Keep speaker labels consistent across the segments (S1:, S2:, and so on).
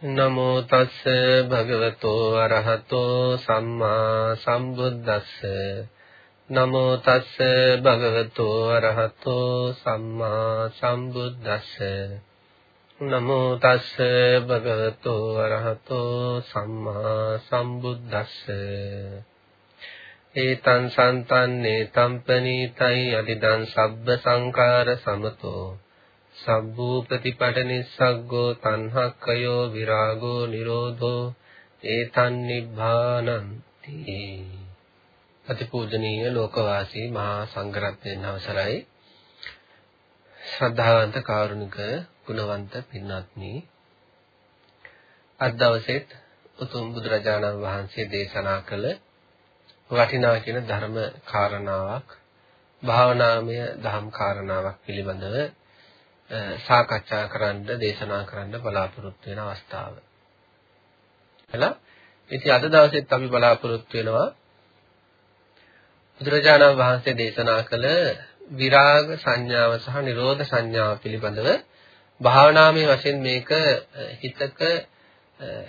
S1: නමෝ තස්ස භගවතෝ අරහතෝ සම්මා සම්බුද්දස්ස. නමෝ තස්ස භගවතෝ අරහතෝ සම්මා සම්බුද්දස්ස. නමෝ තස්ස භගවතෝ අරහතෝ සම්මා සම්බුද්දස්ස. ඒතං සන්තන්නේ තම්පනීතයි අදිදං සබ්බ සංකාර සමතෝ. සබ්බූ ප්‍රතිපට නිස්සග්ගෝ තණ්හක්කයෝ විරාගෝ නිරෝධෝ ඒතන් නිබ්බානන්ති. අතිපූජනීය ලෝකවාසී මහා සංඝරත්නයන් අවසරයි. ශ්‍රද්ධාවන්ත කාරුණික ගුණවන්ත පින්වත්නි අද දවසේත් උතුම් බුදුරජාණන් වහන්සේ දේශනා කළ වටිනා කියන ධර්ම කාරණාවක් භාවනාමය ධම් කාරණාවක් පිළිබඳව සාකච්ඡා කරන්න දේශනා කරන්න බලාපොරොත්තු වෙන අවස්ථාව. එලා ඉතින් අද දවසෙත් අපි බලාපොරොත්තු වෙනවා බුදුරජාණන් වහන්සේ දේශනා කළ විරාග සංඥාව සහ නිරෝධ සංඥාව පිළිබඳව භාවනාමය වශයෙන් මේක හිතක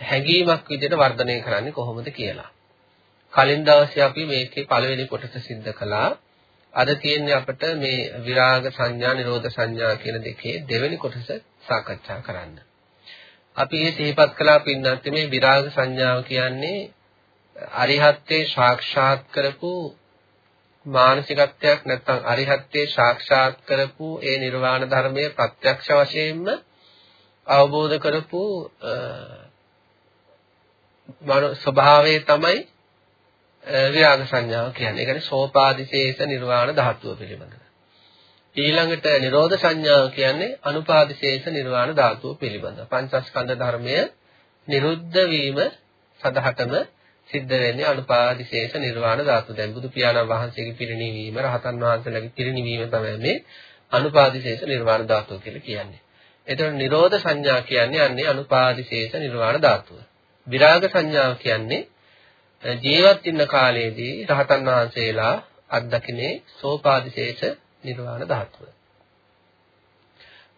S1: හැඟීමක් විදිහට වර්ධනය කරන්නේ කොහොමද කියලා. කලින් දවසේ අපි මේකේ පළවෙනි කොටස සිද්ධ කළා. අද තියෙන්නේ අපිට මේ විරාග සංඥා නිරෝධ සංඥා කියන දෙකේ දෙවෙනි කොටස සාකච්ඡා කරන්න. අපි මේ සිහිපත් කළා පින්නත් මේ විරාග සංඥාව කියන්නේ අරිහත්ත්වේ සාක්ෂාත් කරපු මානසිකත්වයක් නැත්නම් අරිහත්ත්වේ සාක්ෂාත් කරපු ඒ නිර්වාණ ධර්මයේ ප්‍රත්‍යක්ෂ වශයෙන්ම අවබෝධ කරපු මන ස්වභාවය තමයි විරාග සංඥාව කියන්නේ. ඒ කියන්නේ සෝපාදිශේෂ නිර්වාණ ධාතුව පිළිබඳව. ඊළඟට නිරෝධ සංඥාව කියන්නේ අනුපාදිශේෂ නිර්වාණ ධාතුව පිළිබඳව. පංචස්කන්ධ ධර්මය නිරුද්ධ වීම සදහටම සිද්ධ වෙන්නේ අනුපාදිශේෂ නිර්වාණ ධාතුව. දැන් බුදු පියාණන් වහන්සේගේ පිරිණිවීම රහතන් වහන්සේලාගේ පිරිණිවීම තමයි මේ අනුපාදිශේෂ නිර්වාණ ධාතුව කියලා කියන්නේ. එතකොට නිරෝධ සංඥා කියන්නේ අන්නේ අනුපාදිශේෂ නිර්වාණ ධාතුව. විරාග සංඥාව කියන්නේ ජීවත් ඉන්න කාලයේදී රහතන් වහන්සේලා අත්දකින්නේ සෝපාදිශේෂ නිර්වාණ ධාතුව.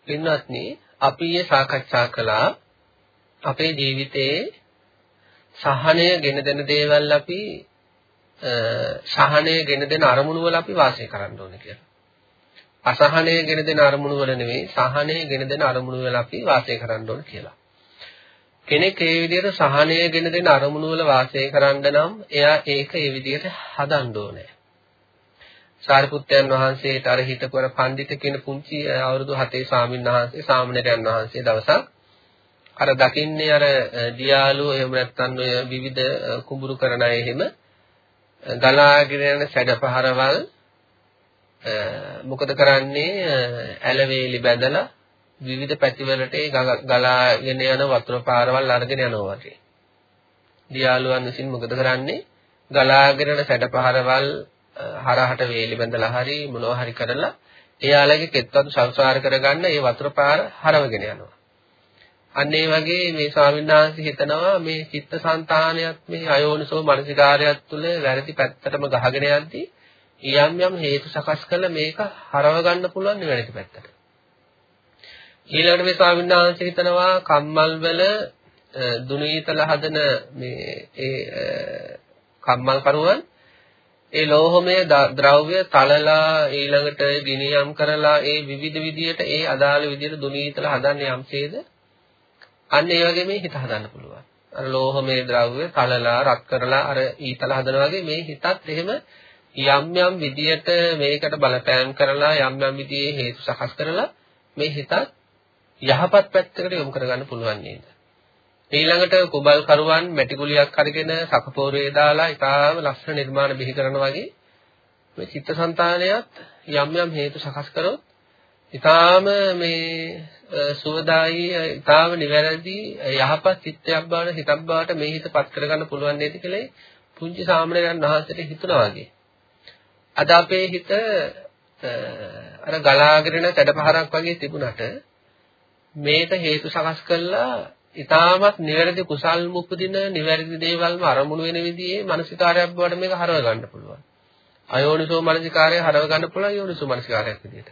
S1: පින්වත්නි අපි ඊයේ සාකච්ඡා කළා අපේ ජීවිතයේ සහනය ගෙන දෙන දේවල් අපි සහනය ගෙන දෙන අරමුණු වල අපි වාසය කරන්න ඕනේ කියලා. අසහනය ගෙන දෙන අරමුණු වල නෙවෙයි සහනය ගෙන දෙන අරමුණු වල අපි වාසය කරන්න ඕනේ කියලා. කෙනෙක් ඒ විදිහට සහනය ගෙන දෙන අරමුණු වල වාසය කරන්න නම් එයා ඒක ඒ විදිහට හදන්න ඕනේ. සාරිපුත්තයන් වහන්සේට අර හිටපු අර පඬිත කියන පුංචි අවුරුදු 7 ස්වාමීන් වහන්සේ සාමණේරයන් වහන්සේ දවසක් අර දකින්නේ අර දියාලු එහෙම නැත්නම් ඔය විවිධ කුඹුරු කරන අය එහෙම ගලාගෙන යන සැඩපහරවල් මොකද කරන්නේ ඇලවේලි බැඳලා විවිධ පැතිවලට ඒ ගලාගෙන යන වතුර පාරවල් අරගෙන යනවා වගේ. දියාලුවන් විසින් මොකද කරන්නේ? ගලාගෙන යන සැඩපහරවල් හරහට වේලි බැඳලා හරි මොනවා හරි කරලා එයාලගේ කෙත්වතු සංසාර කරගන්න ඒ වතුර පාර හරවගෙන යනවා. අන්න ඒ වගේ මේ ස්වාමීන් වහන්සේ හිතනවා මේ චිත්තසංතානයත් මේ අයෝනිසෝ මනසිකාරයත් තුළ වැරදි පැත්තටම ගහගෙන යද්දී යම් යම් හේතු සකස් කළ මේක හරව ගන්න පුළුවන් නෙවෙයි පැත්තට. ඊළඟට මේ ස්වාමීන් වහන්සේ හිතනවා කම්මල් වල දුනීතල හදන මේ ඒ කම්මල් කරුවන් ඒ ලෝහමය ද්‍රව්‍ය තලලා ඊළඟට ගිනියම් කරලා ඒ විවිධ විදියට ඒ අදාළ විදියට දුනීතල හදන්නේ යම්සේද අන්න ඒ වගේ මේ හිත හදන්න පුළුවන්. අර ලෝහමය ද්‍රව්‍ය තලලා රත් කරලා අර ඊතල හදනවා වගේ මේ හිතත් එහෙම යම් යම් විදියට මේකට බලපෑම් කරලා යම් යම් විදිහේ හේතු සකස් කරලා මේ හිතත් යහපත් පැත්තකට යොමු කරගන්න පුළුවන් නේද? ඊළඟට කුබල් කරුවන් මැටි ගුලියක් අරගෙන සකපෝරේ දාලා ඉතාලම ලස්සන නිර්මාණ බිහි කරනවා වගේ මේ චිත්තසංතානයත් යම් යම් හේතු සකස් කරොත් ඉතාලම මේ සුවදායි ඉතාලම නිවැරදි යහපත් චිත්තයක් බවට හිතක් බවට මේ හිතපත් කරගන්න පුළුවන් නේද කියලා පුංචි සාමණේරයන් වහන්සේට හිතුණා වගේ. අද අපේ හිත අර ගලාගෙන සැඩපහරක් වගේ තිබුණට මේක හේතු සකස් කළා ඊටමත් නිවැරදි කුසල් මුපදින නිවැරදි දේවල්ම අරමුණු වෙන විදිහේ මානසිකාරයක් බවට මේක හරව ගන්න පුළුවන්. අයෝනිසෝ මානසිකාරය හරව ගන්න පුළුවන් යෝනිසෝ මානසිකාරයක් විදිහට.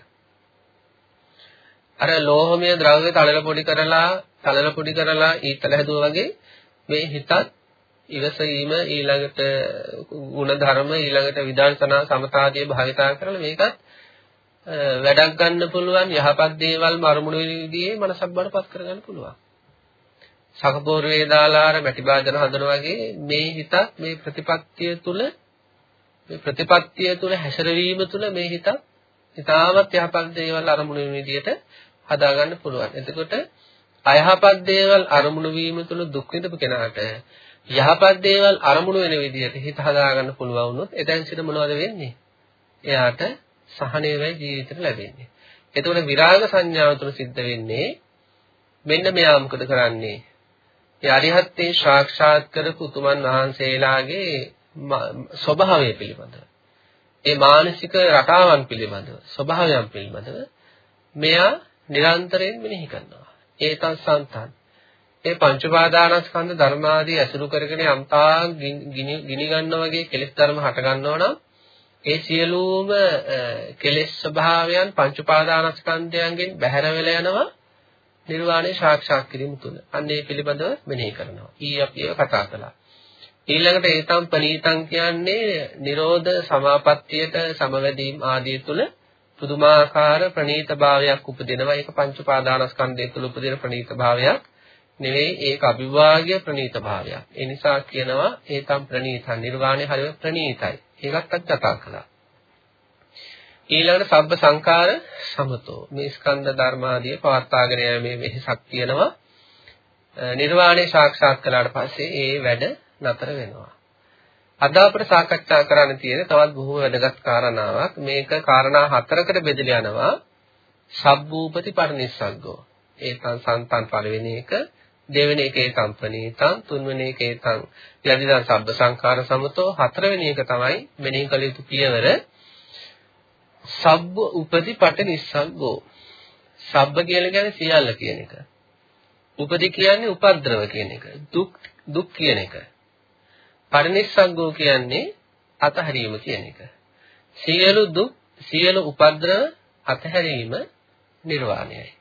S1: අර ලෝහමය ද්‍රව්‍ය තලල පොඩි කරලා තලල පොඩි කරලා ඊතල හැදුවා වගේ මේ හිතත් ඉවසීම ඊළඟට ගුණ ධර්ම ඊළඟට විදර්ශනා සමතාදී භාවිතා කරලා මේකත් වැඩක් ගන්න පුළුවන් යහපත් දේවල් මරුමුණු විදිහේ මනසක් බඩපත් කරගන්න පුළුවන්. සකපෝර වේදාලාර මැටි බාදන හදන වගේ මේ හිතත් මේ ප්‍රතිපත්තිය තුල මේ ප්‍රතිපත්තිය තුල හැසිරවීම තුල මේ හිතත් ඉතාමත් යහපත් දේවල් අරමුණු වෙන විදිහට හදාගන්න පුළුවන්. එතකොට අයහපත් දේවල් අරමුණු වීම තුල දුක් විඳපු කෙනාට යහපත් දේවල් අරමුණු වෙන විදිහට හිත හදාගන්න පුළුවන් වුණොත් එතෙන් සිට මොනවද වෙන්නේ? එයාට සහනය වෙයි ජීවිතේට ලැබෙන්නේ. එතකොට විරාග සංඥාව තුළ සිද්ධ වෙන්නේ මෙන්න මෙයා මොකද කරන්නේ? ඒ අරිහත්ත්වේ සාක්ෂාත් කරපු උතුමන් වහන්සේලාගේ ස්වභාවය පිළිබඳව. ඒ මානසික රටාවන් පිළිබඳව, ස්වභාවයන් පිළිබඳව මෙයා නිරන්තරයෙන් මෙනෙහි කරනවා. ඒතත් සන්තන්. ඒ පංච පාදානස්කන්ධ ධර්මාදී අසුරු කරගෙන යම්තා ගිනි ගන්නා වගේ කෙලෙස් ධර්ම හට ගන්නවා නම් ඒ සියලුම කෙලෙස් ස්වභාවයන් පංච පාදානස්කන්ධයන්ගෙන් බැහැර වෙලා යනවා නිර්වාණය සාක්ෂාත් කිරීම තුල. අන්න ඒ පිළිබඳව මෙනෙහි කරනවා. ඊ අපි ඒක කතා කළා. ඊළඟට ඒතම් පනීතං කියන්නේ Nirodha සමාපත්තියට සමවැදීම් ආදී තුල පුදුමාකාර ප්‍රණීත භාවයක් උපදිනවා. ඒක පංච පාදානස්කන්ධය තුල උපදින ප්‍රණීත භාවයක් නෙවෙයි ඒක අභිභාග්‍ය ප්‍රණීත භාවයක්. ඒ නිසා කියනවා ඒතම් ප්‍රණීතං නිර්වාණය හරිය ප්‍රණීතයි. ඒකත් අත් කතා කළා. ඊළඟට සබ්බ සංකාර සමතෝ මේ ස්කන්ධ ධර්මාදී පවත්වාගෙන යෑමේ වෙහසක් තියෙනවා. නිර්වාණය සාක්ෂාත් කළාට පස්සේ ඒ වැඩ නතර වෙනවා. අද අපිට සාකච්ඡා කරන්න තියෙන තවත් බොහෝ වැදගත් කාරණාවක්. මේක කාරණා හතරකට බෙදලා යනවා. සබ්බූපති පරිනිස්සග්ගෝ. ඒතන් සන්තන් පළවෙනි එක, දෙවෙනි එක ඒතම් ප්‍රනීතං, තුන්වෙනි එක ඒතම් යදිදා සබ්බ සංඛාර සමතෝ, හතරවෙනි එක තමයි මෙනෙහි කළ යුතු පියවර සබ්බ උපති පටිනිස්සග්ගෝ. සබ්බ කියලා කියන්නේ සියල්ල කියන එක. උපදි කියන්නේ උපද්‍රව කියන එක. දුක් දුක් කියන එක. පරිනිස්සග්ගෝ කියන්නේ අතහැරීම කියන එක. සියලු දුක් සියලු උපද්‍රව අතහැරීම නිර්වාණයයි.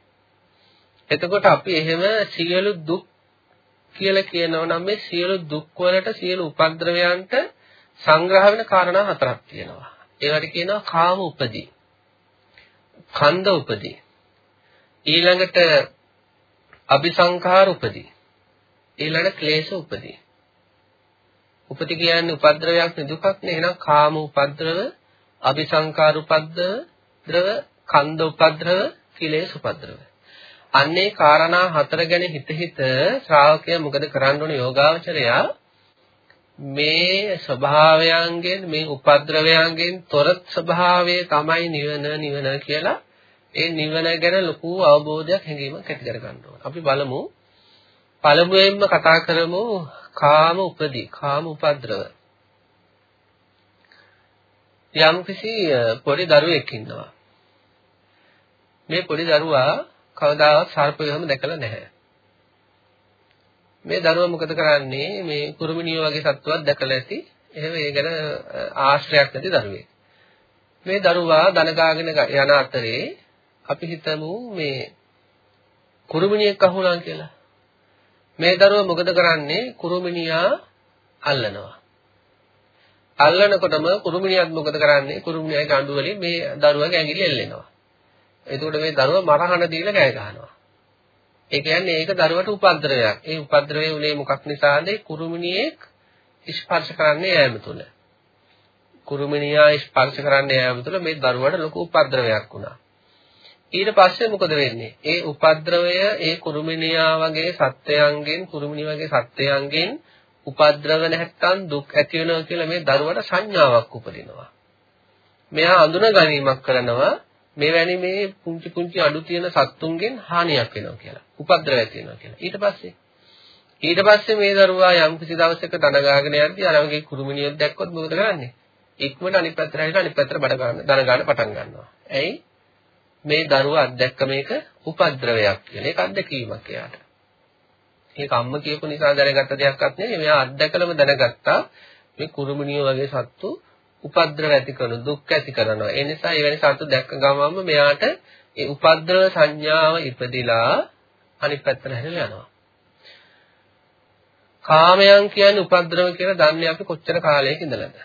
S1: එතකොට අපි එහෙම සියලු දුක් කියලා කියනවා නම් මේ සියලු දුක් වලට සියලු උපද්‍රවයන්ට සංග්‍රහ වෙන කාරණා හතරක් තියෙනවා. ඒවට කියනවා කාම උපදී. කන්ද උපදී. ඊළඟට අபிසංඛාර උපදී. ඊළඟට ක්ලේශ උපදී. උපති කියන්නේ උපද්‍රවයක් නෙදුකක් නේ. එහෙනම් කාම උපද්‍රව, අபிසංකාර උපද්‍රව, ද්‍රව, කන්ද උපද්‍රව, කිලේශ උපද්‍රව. අන්නේ කාරණා හතර ගැන හිත හිත ශ්‍රාවකයා මොකද කරන්න ඕනේ යෝගාවචරයා? මේ ස්වභාවයන්ගෙන් මේ උපද්‍රවයන්ගෙන් තොර ස්වභාවය තමයි නිවන නිවන කියලා ඒ නිවන ගැන ලොකු අවබෝධයක් හැඟීමක් ඇති කර ගන්න ඕනේ. අපි බලමු. පළමුවෙන්ම කතා කරමු කාම උපදී කාම උපද්‍රව. යම් කිසි පොඩි දරුවෙක් ඉන්නවා. මේ පොඩි දරුවා කවදාවත් සර්පයෙක්ම දැකලා නැහැ. මේ දරුවා මොකද කරන්නේ? මේ කුරුමිනිය වගේ සත්තුවක් දැකලා ඇති. එහෙම ඒ ගැන ආශ්‍රයක් නැති දරුවෙක්. මේ දරුවා දනගාගෙන යන අතරේ අපි හිතමු මේ කුරුමිනියෙක් අහුණා කියලා. මේ දරුවා මොකද කරන්නේ? කුරුමිනියා අල්ලනවා. අල්ලනකොටම කුරුමිනියත් මොකද කරන්නේ? කුරුමිනියාගේ අඬු වලින් මේ දරුවාගේ ඇඟිලි එල්ලෙනවා. එතකොට මේ දරුවා මරහන දීලා කෑ ගහනවා. ඒ කියන්නේ ඒක දරුවට උපද්‍රවයක්. ඒ උපද්‍රවය උනේ මොකක් නිසාද? කුරුමිනියෙක් ස්පර්ශ කරන්නේ යෑම තුල. කුරුමිනියා ස්පර්ශ කරන්නේ යෑම තුල මේ දරුවට ලොකු උපද්‍රවයක් වුණා. ඊට පස්සේ මොකද වෙන්නේ? ඒ උපද්‍රවය ඒ කුරුමිනියා වගේ සත්වයන්ගෙන් කුරුමිනි වගේ සත්වයන්ගෙන් උපද්‍රව නැත්තම් දුක් ඇති වෙනවා කියලා මේ දරුවට සංඥාවක් උපදිනවා. මෙයා අඳුන ගැනීමක් කරනවා මෙවැනි මේ පුංචි පුංචි අඩු තියෙන සත්තුන්ගෙන් හානියක් වෙනවා කියලා. උපද්‍රවය ඇති වෙනවා කියලා. ඊට පස්සේ ඊට පස්සේ මේ දරුවා යම් කිසි දවසක දනගාගෙන යද්දී අර වගේ කුරුමිනියක් දැක්කොත් මොකද කරන්නේ? ඉක්මනට අනිත් පැත්තට හැරිලා අනිත් පැත්තට බඩ ගන්න දන ගන්න පටන් ගන්නවා. ඇයි? මේ දරුවා අත්දැක්ක මේක උපද්‍රවයක් කියලා. ඒක අත්දැකීමක් එයාට. ඒක අම්ම කියපු නිසා දැනගත්ත දෙයක්වත් නෙවෙයි. මෙයා අත්දැකලම දැනගත්තා මේ කුරුමිනිය වගේ සත්තු උපද්‍රව ඇති කරන දුක් ඇති කරනවා. ඒ නිසා එවැනි සත්තු දැක්ක ගමන්ම මෙයාට ඒ උපද්‍රව සංඥාව ඉපදිලා අනිත් පැත්තට හැරිලා යනවා. කාමයන් කියන්නේ උපද්‍රව කියලා දන්නේ අපි කොච්චර කාලයක ඉඳලාද?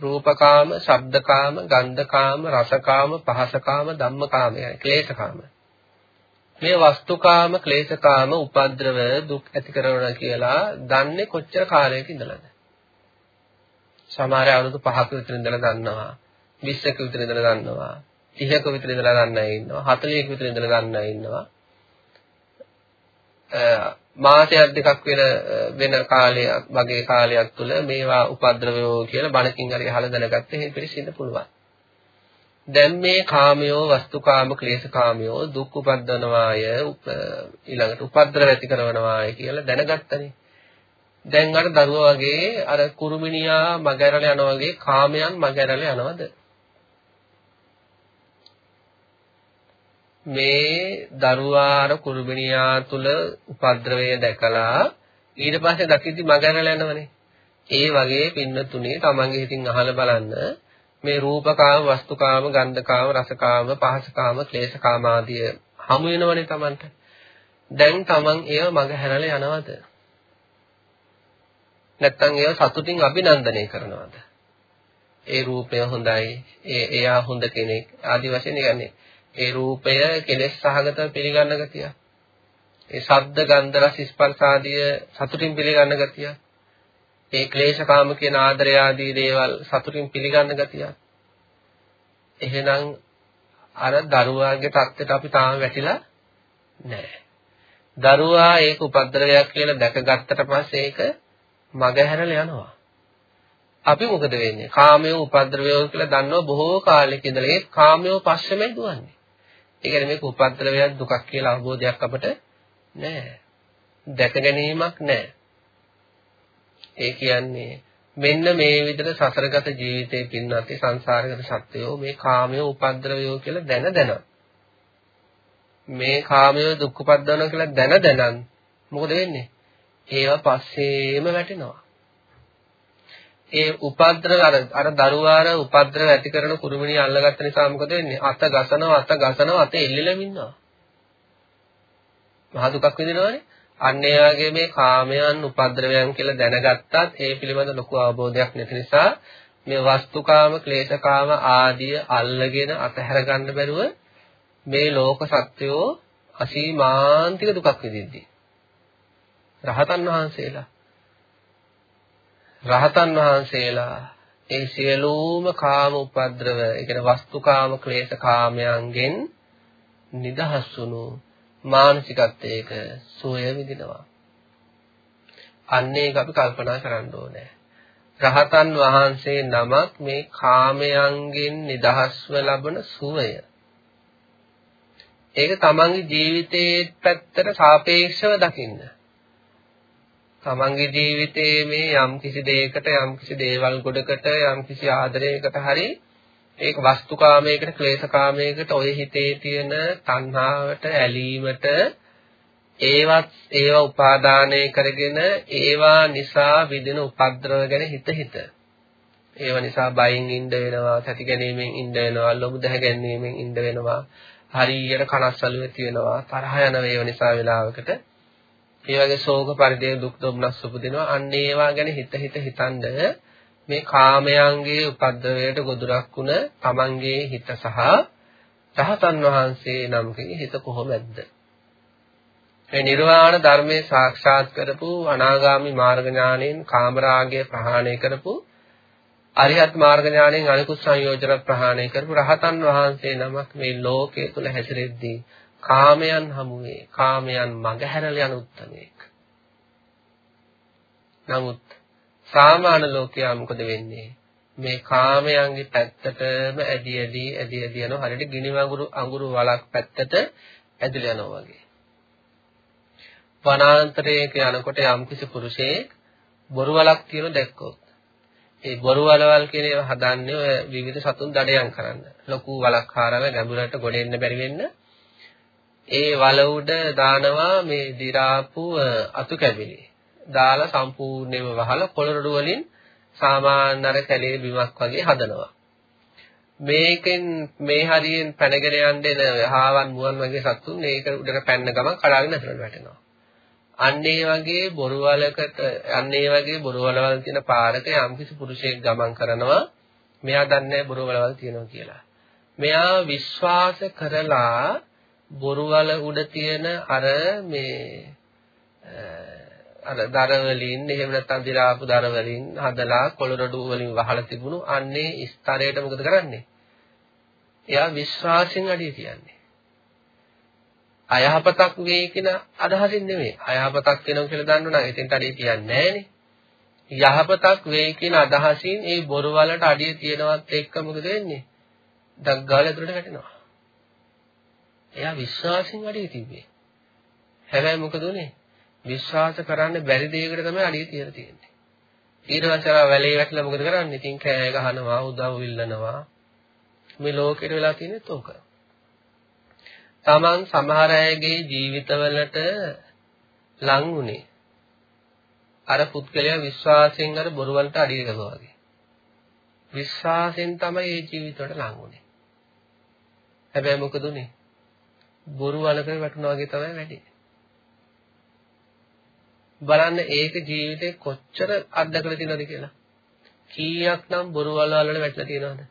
S1: රූපකාම, ශබ්දකාම, ගන්ධකාම, රසකාම, පහසකාම, ධම්මකාමයයි, ක්ලේශකාම. මේ වස්තුකාම, ක්ලේශකාම, උපද්‍රව දුක් ඇති කරනවා කියලා දන්නේ කොච්චර කාලයක ඉඳලාද? සමහර අවුරුදු 5ක විතර ඉඳලා දන්නවා. 20ක විතර ඉඳලා දන්නවා. 30ක විතර ඉඳලා දන්න අය ඉන්නවා. 40ක විතර ඉඳලා දන්න අය ඉන්නවා. මාසයක් දෙකක් වෙන වෙන කාලයක් වගේ කාලයක් තුල මේවා උපද්‍රවයෝ කියලා බණකින් හරි අහලා දැනගත්ත හේ පිළිසින්න පුළුවන්. දැන් මේ කාමයෝ වස්තුකාම ක්ලේශකාමයෝ දුක් උපද්දනවාය ඊළඟට උපද්‍රව ඇති කරනවාය කියලා දැනගත්තනේ. දැන් අර දරුවා වගේ අර කුරුමිනියා මගහැරලා යනවා වගේ කාමයන් මගහැරලා යනවද? මේ දරුවාර කුරුමිනියා තුල උපද්‍රවය දැකලා ඊට පස්සේ දකිද්දි මගහැරලා යනවනේ. ඒ වගේ පින්නතුනේ තමන්ගේ හිතින් අහලා බලන්න මේ රූපකාම, වස්තුකාම, ගන්ධකාම, රසකාම, පහසකාම, ක්ලේශකාම ආදී හමු වෙනවනේ තමන්ට. දැන් තමන් ඒව මගහැරලා යනවද? නැත්තම් ඒව සතුටින් අභිනන්දනය කරනවද? ඒ රූපය හොඳයි, ඒ එයා හොඳ කෙනෙක් ආදි වශයෙන් කියන්නේ ඒ රූපය කෙලෙස් සහගතව පිළිගන්න ගතිය. ඒ ශබ්ද ගන්ධ රස ස්පර්ශ ආදී සතුටින් පිළිගන්න ගතිය. ඒ ක්ලේශකාම කියන ආදරය ආදී දේවල් සතුටින් පිළිගන්න ගතිය. එහෙනම් අර දරුවාගේ தත්ත්වයට අපි තාම වැටිලා නැහැ. දරුවා ඒක උපද්දරයක් කියලා දැකගත්තට පස්සේ ඒක මගහැරලා යනවා. අපි මොකද වෙන්නේ? කාමයේ උපද්දරවය කියලා දන්නව බොහෝ කාලෙක ඉඳලා ඒ කාමයේ පස්සෙමයි දුවන්නේ. ඒ කියන්නේ මේක උපද්දරවයක් දුකක් කියලා අවබෝධයක් අපට නැහැ. දැක ගැනීමක් නැහැ. ඒ කියන්නේ මෙන්න මේ විදිහට සසරගත ජීවිතේ පින්නත් සංසාරගත සත්‍යෝ මේ කාමයේ උපද්දරවයෝ කියලා දැන දැන මේ කාමයේ දුක් උපද්දවනවා කියලා දැන දැනන් මොකද වෙන්නේ? ඒවා පස්සේම වැටෙනවා. ඒ උපද්‍රව අර අර දරුවාර උපද්‍රව ඇති කරන කුරුමිනිය අල්ලගත්ත නිසා මොකද වෙන්නේ? අත ගසනවා අත ගසනවා අත එල්ලෙලම ඉන්නවා. මහ දුකක් විඳිනවනේ. අන්න ඒ වගේ මේ කාමයන් උපද්‍රවයන් කියලා දැනගත්තත් ඒ පිළිබඳ ලොකු අවබෝධයක් නැති නිසා මේ වස්තුකාම ක්ලේශකාම ආදිය අල්ලගෙන අතහැර ගන්න බැරුව මේ ලෝක සත්‍යෝ අසීමාන්තික දුකක් විඳිද්දී රහතන් වහන්සේලා රහතන් වහන්සේලා ඒ සියලුම කාම උපද්‍රව, ඒ කියන්නේ වස්තුකාම ක්ලේශ කාමයන්ගෙන් නිදහස් වුණු මානසිකත්වයක සෝය විඳිනවා. අන්න ඒක අපි කල්පනා කරන්න ඕනේ. රහතන් වහන්සේ නමක් මේ කාමයන්ගෙන් නිදහස්ව ලබන සුවය. ඒක තමන්ගේ ජීවිතයේ පැත්තට සාපේක්ෂව දකින්න. තමන්ගේ ජීවිතයේ මේ යම් කිසි දෙයකට යම් කිසි දේවල් ගොඩකට යම් කිසි ආදරයකට හරි ඒක වස්තුකාමයකට ක්ලේශකාමයකට ඔය හිතේ තියෙන තණ්හාවට ඇලීමට ඒවත් ඒවා උපාදානය කරගෙන ඒවා නිසා විදින උපද්‍රව ගැන හිත හිත. ඒව නිසා බයින් ඉන්න වෙනවා සති ගැනීමෙන් ඉන්න වෙනවා ලොමු දැහ ගැනීමෙන් ඉන්න වෙනවා හරියට කනස්සලු ඇති වෙනවා තරහ යන ඒව නිසා වෙලාවකට. ඒ වගේ ශෝක පරිදේ දුක් දුම්නස් උපදිනවා. අන්න ඒවා ගැන හිත හිත හිතනද මේ කාමයන්ගේ උපද්දවයට ගොදුරක් වුණ තමන්ගේ හිත සහ රහතන් වහන්සේ නමකගේ හිත කොහොමද? මේ නිර්වාණ ධර්මයේ සාක්ෂාත් කරපු අනාගාමි මාර්ග ඥාණයෙන් කාමරාගය ප්‍රහාණය කරපු අරිහත් මාර්ග ඥාණයෙන් අනිකුත් සංයෝජන ප්‍රහාණය කරපු රහතන් වහන්සේ නමක් මේ ලෝකයේ තුල හැසිරෙද්දී කාමයන් හමුවේ කාමයන් මගහැරලා යන උත්මයෙක්. නමුත් සාමාන්‍ය ලෝකයා මොකද වෙන්නේ? මේ කාමයන්ගේ පැත්තටම ඇදි ඇදි ඇදි ඇදි යනවා හරියට ගිනි වඟුරු අඟුරු වලක් පැත්තට ඇදලා යනවා වගේ. වනාන්තරයක යනකොට යම්කිසි පුරුෂයෙක් බොරු වලක් තියෙන දැක්කොත් ඒ බොරු වලවල් කියන ඒවා හදන්නේ ඔය විවිධ සතුන් දඩයන් කරන්න. ලොකු වලක් හාරලා ගැඹුරට ගොඩ එන්න බැරි වෙන්න ඒ වල උඩ දානවා මේ දි รา පු අතු කැබිලි. දාලා සම්පූර්ණයෙන්ම වහලා පොළොරඩු වලින් සාමාන්‍ය අර කැලේ බිමක් වගේ හදනවා. මේකෙන් මේ හරියෙන් පැනගෙන යන්න එන හාවන් මුවන් වගේ සතුන් මේක උඩට පැන්න ගමන් කඩාගෙන ඇතුළට වැටෙනවා. අන්න ඒ වගේ බොරුවලකට අන්න ඒ වගේ බොරුවලවල් තියෙන පාරක යම්කිසි පුරුෂයෙක් ගමන් කරනවා මෙයා දන්නේ බොරුවලවල් තියෙනවා කියලා. මෙයා විශ්වාස කරලා බොරුවල උඩ තියෙන අර මේ අර දර වලින් එහෙම නැත්නම් දිරාපු දර වලින් හදලා කොළරඩු වලින් වහලා තිබුණු අන්නේ ස්තරයට මොකද කරන්නේ? එයා විශ්වාසයෙන් අඩිය තියන්නේ. අයහපතක් වෙයි කියන අදහසින් නෙමෙයි. අයහපතක් වෙනවා කියලා දන්නවනම් එතෙන්ට අඩිය තියන්නේ නැහනේ. යහපතක් වෙයි කියන අදහසින් ඒ බොරු වලට අඩිය තියනවත් එක්ක මොකද වෙන්නේ? දග්ගාල ඇතුළට වැටෙනවා. එයා විශ්වාසයෙන් අඩිය තිබ්බේ. හැබැයි මොකද උනේ? විශ්වාස කරන්න බැරි දෙයකට තමයි අඩිය තියලා තියෙන්නේ. ඊට පස්සේ ආ වැලේ වැටලා මොකද කරන්නේ? ඉතින් කෑ ගහනවා, උදව් ඉල්ලනවා. මේ ලෝකෙට වෙලා තියෙන්නේ තෝක. Taman සමහර අයගේ ජීවිතවලට ලං උනේ. අර පුද්ගලයා විශ්වාසයෙන් අර බොරු වලට අඩිය ගහුවා වගේ. විශ්වාසයෙන් තමයි මේ ජීවිතවලට ලං උනේ. හැබැයි මොකද උනේ? බොරු වලකට වැටුණා වගේ තමයි වැඩේ. බලන්න ඒක ජීවිතේ කොච්චර අත්දකලා තියෙනවද කියලා. කීයක් නම් බොරු වල වල වැටලා තියෙනවද?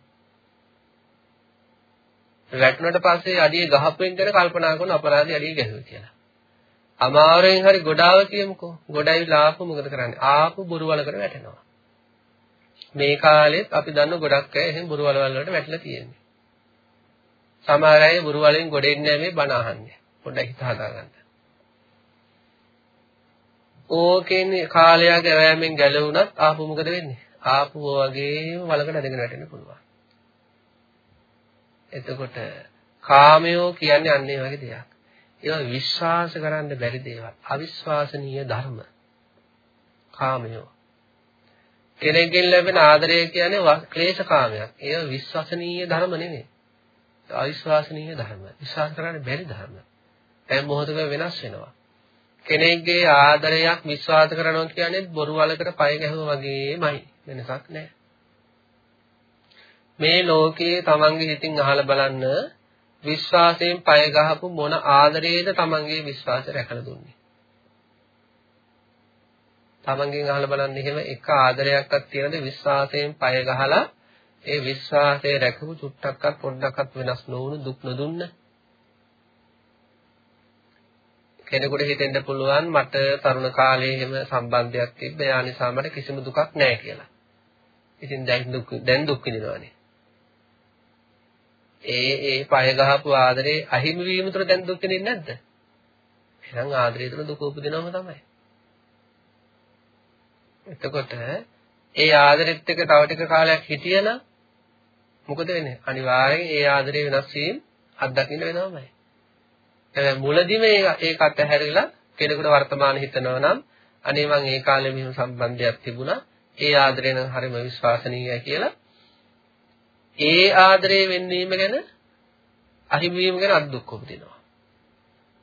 S1: වැටුණට පස්සේ අඩිය ගහපෙන් ගැන කල්පනා කරන අපරාධي අඩිය ගැහුවා කියලා. අමාරුවෙන් හරි ගොඩාව කියමුකෝ. ගොඩයිලා ආපු මොකද කරන්නේ? ආපු බොරු වලකට වැටෙනවා. මේ කාලෙත් අපි දන්න ගොඩක් අය එහෙන් බොරු වල වලට වැටලා තියෙන්නේ. සමහර අය බොරු වලින් ගොඩෙන්නේ නැහැ මේ බණ අහන්නේ. පොඩ්ඩක් හිත හදාගන්න. ඕකෙන් කාලයක් රැමෙන් ගැලවුණත් ආපු මොකද වෙන්නේ? ආපු වගේම වලකට ඇදගෙන වැටෙන්න පුළුවන්. එතකොට කාමයෝ කියන්නේ අන්න ඒ වගේ දෙයක්. ඒවා විශ්වාස කරන්න බැරි දේවල්. අවිශ්වාසනීය ධර්ම. කාමයෝ. කෙනෙක්ගෙන් ලැබෙන ආදරය කියන්නේ ක්ලේශ කාමයක්. ඒවා විශ්වසනීය ධර්ම නෙමෙයි. අවිශ්වාසනීය ධර්ම. විශ්වාස කරන්න බැරි ධර්ම. දැන් මොහොතක වෙනස් වෙනවා. කෙනෙක්ගේ ආදරයක් විශ්වාස කරනවා කියන්නේ බොරු වලකට පය ගැහුවා වගේමයි. වෙනසක් නැහැ. මේ ලෝකයේ තමන්ගේ හිතින් අහලා බලන්න විශ්වාසයෙන් පය ගහපු මොන ආදරේද තමන්ගේ විශ්වාසය රැකලා දුන්නේ. තමන්ගෙන් අහලා බලන්න එහෙම එක ආදරයක්වත් තියෙනද විශ්වාසයෙන් පය ගහලා ඒ විශ්වාසය රැකපු චුට්ටක්වත් පොඩ්ඩක්වත් වෙනස් නොවුණු දුක් නොදුන්න කෙනෙකුට හිතෙන්න පුළුවන් මට තරුණ කාලේ එහෙම සම්බන්ධයක් තිබ්බ යා නිසා මට කිසිම දුකක් නැහැ කියලා. ඉතින් දැන් දුක් දැන් දුක් විඳිනවානේ. ඒ ඒ පය ගහපු ආදරේ අහිමි වීම තුළ දැන් දුක් විඳින්නේ නැද්ද? එහෙනම් ආදරය තුළ දුක උපදිනවම තමයි. එතකොට ඒ ආදරෙත් එක්ක තව ටික කාලයක් හිටියනම් මොකද වෙන්නේ? අනිවාර්යෙන් ඒ ආදරේ වෙනස් වීම අත්දකින්න වෙනවමයි. ඒ මුලදිම ඒකත් ඇහැරිලා කෙනෙකුට වර්තමාන හිතනවා නම් අනේ මං ඒ කාලේ මෙහෙම සම්බන්ධයක් තිබුණා. ඒ ආදරේ නම් හරිම විශ්වාසනීයයි කියලා ඒ ආදරේ වෙන්වීම ගැන අහිමිවීම ගැන අද්දුක් උපදිනවා.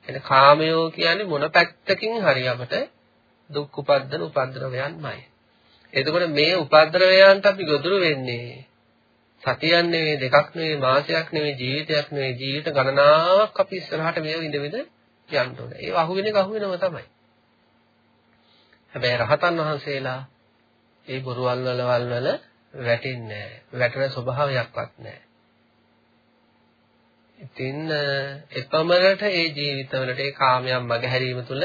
S1: එන කාමයෝ කියන්නේ මොන පැත්තකින් හරි අපට දුක් උපද්දන උපද්දරවයන්මයි. එතකොට මේ උපද්දරවයන්ට අපි ගොදුරු වෙන්නේ සතියක් නෙවෙයි දෙකක් නෙවෙයි මාසයක් නෙවෙයි ජීවිතයක් නෙවෙයි ජීවිත ගණනාවක් අපි ඉස්සරහට මේව ඉඳ විඳ යන්න ඕනේ. ඒව අහු වෙන එක අහු වෙනව තමයි. හැබැයි රහතන් වහන්සේලා ඒ බොරුවල් වලවල් වල වැටෙන්නේ නැහැ. වැටෙන ස්වභාවයක්වත් නැහැ. ඉතින් එපමණට ඒ ජීවිතවලට ඒ කාමයන් මගහැරීම තුළ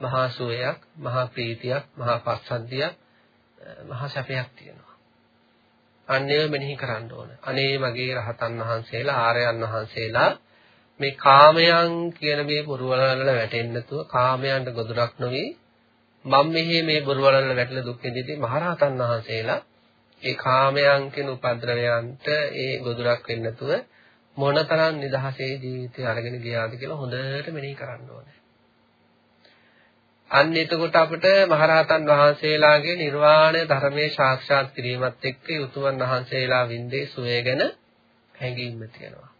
S1: මහා සුවයක්, මහා ප්‍රීතියක්, මහා පස්සද්ධියක්, මහා සැපයක් තියෙනවා. අන්නේව මෙනෙහි කරන්න ඕන. අනේ මගේ රහතන් වහන්සේලා, ආර්යයන් වහන්සේලා මේ කාමයන් කියන මේ බොරුවලවල වැටෙන්නේ නැතුව කාමයන්ට ගොදුරක් නොවි මම මෙහි මේ බොරුවලවල වැටලා දුක් විඳිදී මහරහතන් වහන්සේලා ඒ කාමයන් කියන උපද්‍රවයන්ට ඒ ගොදුරක් වෙන්නේ නැතුව මොනතරම් නිදහසේ ජීවිතය අරගෙන ගියාද කියලා හොඳට මෙනෙහි කරන්න ඕනේ. අන්න එතකොට අපිට මහරහතන් වහන්සේලාගේ නිර්වාණය ධර්මයේ සාක්ෂාත් කිරීමත් එක්ක උතුමන් වහන්සේලා වින්දේ සුවය ගැන හැඟීම තියෙනවා.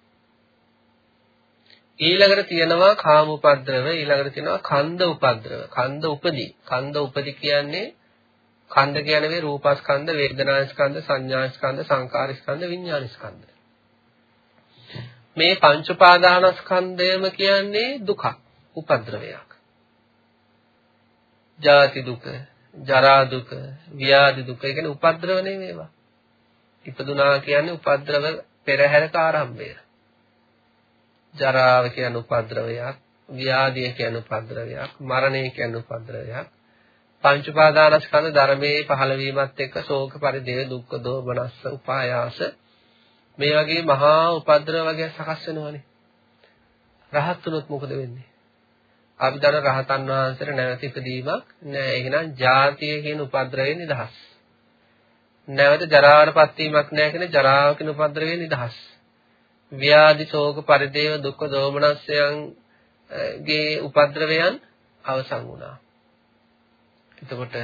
S1: ඊළඟට තියෙනවා කාම උපද්‍රව ඊළඟට තියෙනවා කන්ද උපද්‍රව. කන්ද උපදී. කන්ද උපදී කියන්නේ කන්ද කියන්නේ රූපස්කන්ධ, වේදනාස්කන්ධ, සංඥාස්කන්ධ, සංකාරස්කන්ධ, විඥානස්කන්ධ. මේ පංච උපාදානස්කන්ධයම කියන්නේ දුකක්, උපද්‍රවයක්. ජාති දුක, ජරා දුක, ව්‍යාධි දුක, ඒ කියන්නේ උපද්‍රව නෙමෙයිවා. ඉපදුනා කියන්නේ උපද්‍රව පෙරහැරක ආරම්භය. ජරාව කියන්නේ උපද්‍රවයක්, ව්‍යාධිය කියන්නේ උපද්‍රවයක්, මරණය කියන්නේ උපද්‍රවයක්. පංච උපාදානස්කන්ධ ධර්මයේ පහළ වීමත් එක්ක ශෝක පරිදේව දුක්ඛ දෝමනස්ස උපායාස මේ වගේ මහා උපද්‍රව වගේ සකස් වෙනවනේ. රහත් වුණොත් මොකද වෙන්නේ? අපි දන්න රහතන් වහන්සේට නැවත ඉපදීමක් නෑ. එහෙනම් ජාතිය කියන උපද්‍රවයෙන් නිදහස්. නැවත ජරාවටපත් වීමක් නෑ කියන ජරාව කියන උපද්‍රවයෙන් නිදහස්. ව්‍යාධි ශෝක පරිදේව දුක්ඛ දෝමනස්යන් ගේ උපද්‍රවයන් අවසන් වුණා. එතකොට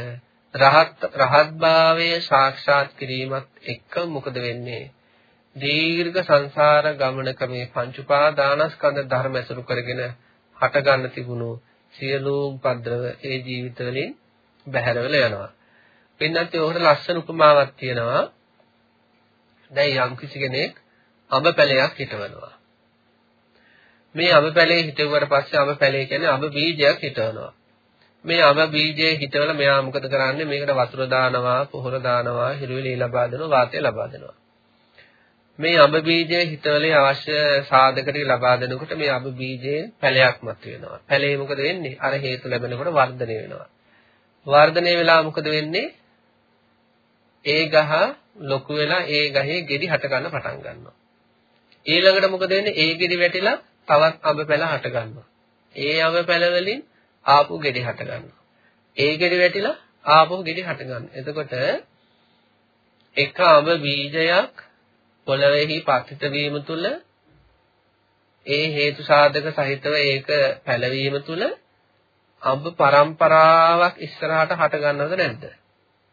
S1: රහත් රහත්භාවයේ සාක්ෂාත් කිරීමත් එක්ක මොකද වෙන්නේ? දීර්ඝ සංසාර ගමනක මේ පංච උපාදානස්කන්ධ ධර්ම ඇසුරු කරගෙන හට ගන්න තිබුණු සියලුම පද්‍රව ඒ ජීවිතවලින් බැහැරවල යනවා. පින්නත් ඒකට ලස්සන උපමාවක් තියෙනවා. දැන් යම් කිසි කෙනෙක් අඹ පැලයක් හිටවනවා. මේ අඹ පැලේ හිටවුවට පස්සේ අඹ පැලේ කියන්නේ අඹ බීජයක් හිටවනවා. මේ අඹ බීජයේ හිටවල මෙයා මොකද කරන්නේ? මේකට වතුර දානවා, පොහොර දානවා, හිරුවිලි ලබා දෙනවා, වාතය ලබා දෙනවා. මේ අඹ බීජයේ හිතවලේ අවශ්‍ය සාධක ටික ලබා දෙනකොට මේ අඹ බීජයේ පැලයක් මත වෙනවා. පැලේ මොකද වෙන්නේ? අර හේතු ලැබෙනකොට වර්ධනය වෙනවා. වර්ධනය වෙලා මොකද වෙන්නේ? ඒ ගහ ලොකු වෙලා ඒ ගහේ ගෙඩි හට ගන්න පටන් ගන්නවා. ඊළඟට මොකද වෙන්නේ? ඒ ගෙඩි වැටිලා තවත් අඹ පැල හට ගන්නවා. ඒ අඹ පැල වලින් ආපු ගෙඩි හට ගන්නවා. ඒ ගෙඩි වැටිලා ආපු ගෙඩි හට ගන්නවා. එතකොට එක අඹ බීජයක් පොළවේහි පතිත වීම තුල ඒ හේතු සාධක සහිතව ඒක පැලවීම තුල අඹ පරම්පරාවක් ඉස්සරහට හට ගන්නවද නැද්ද?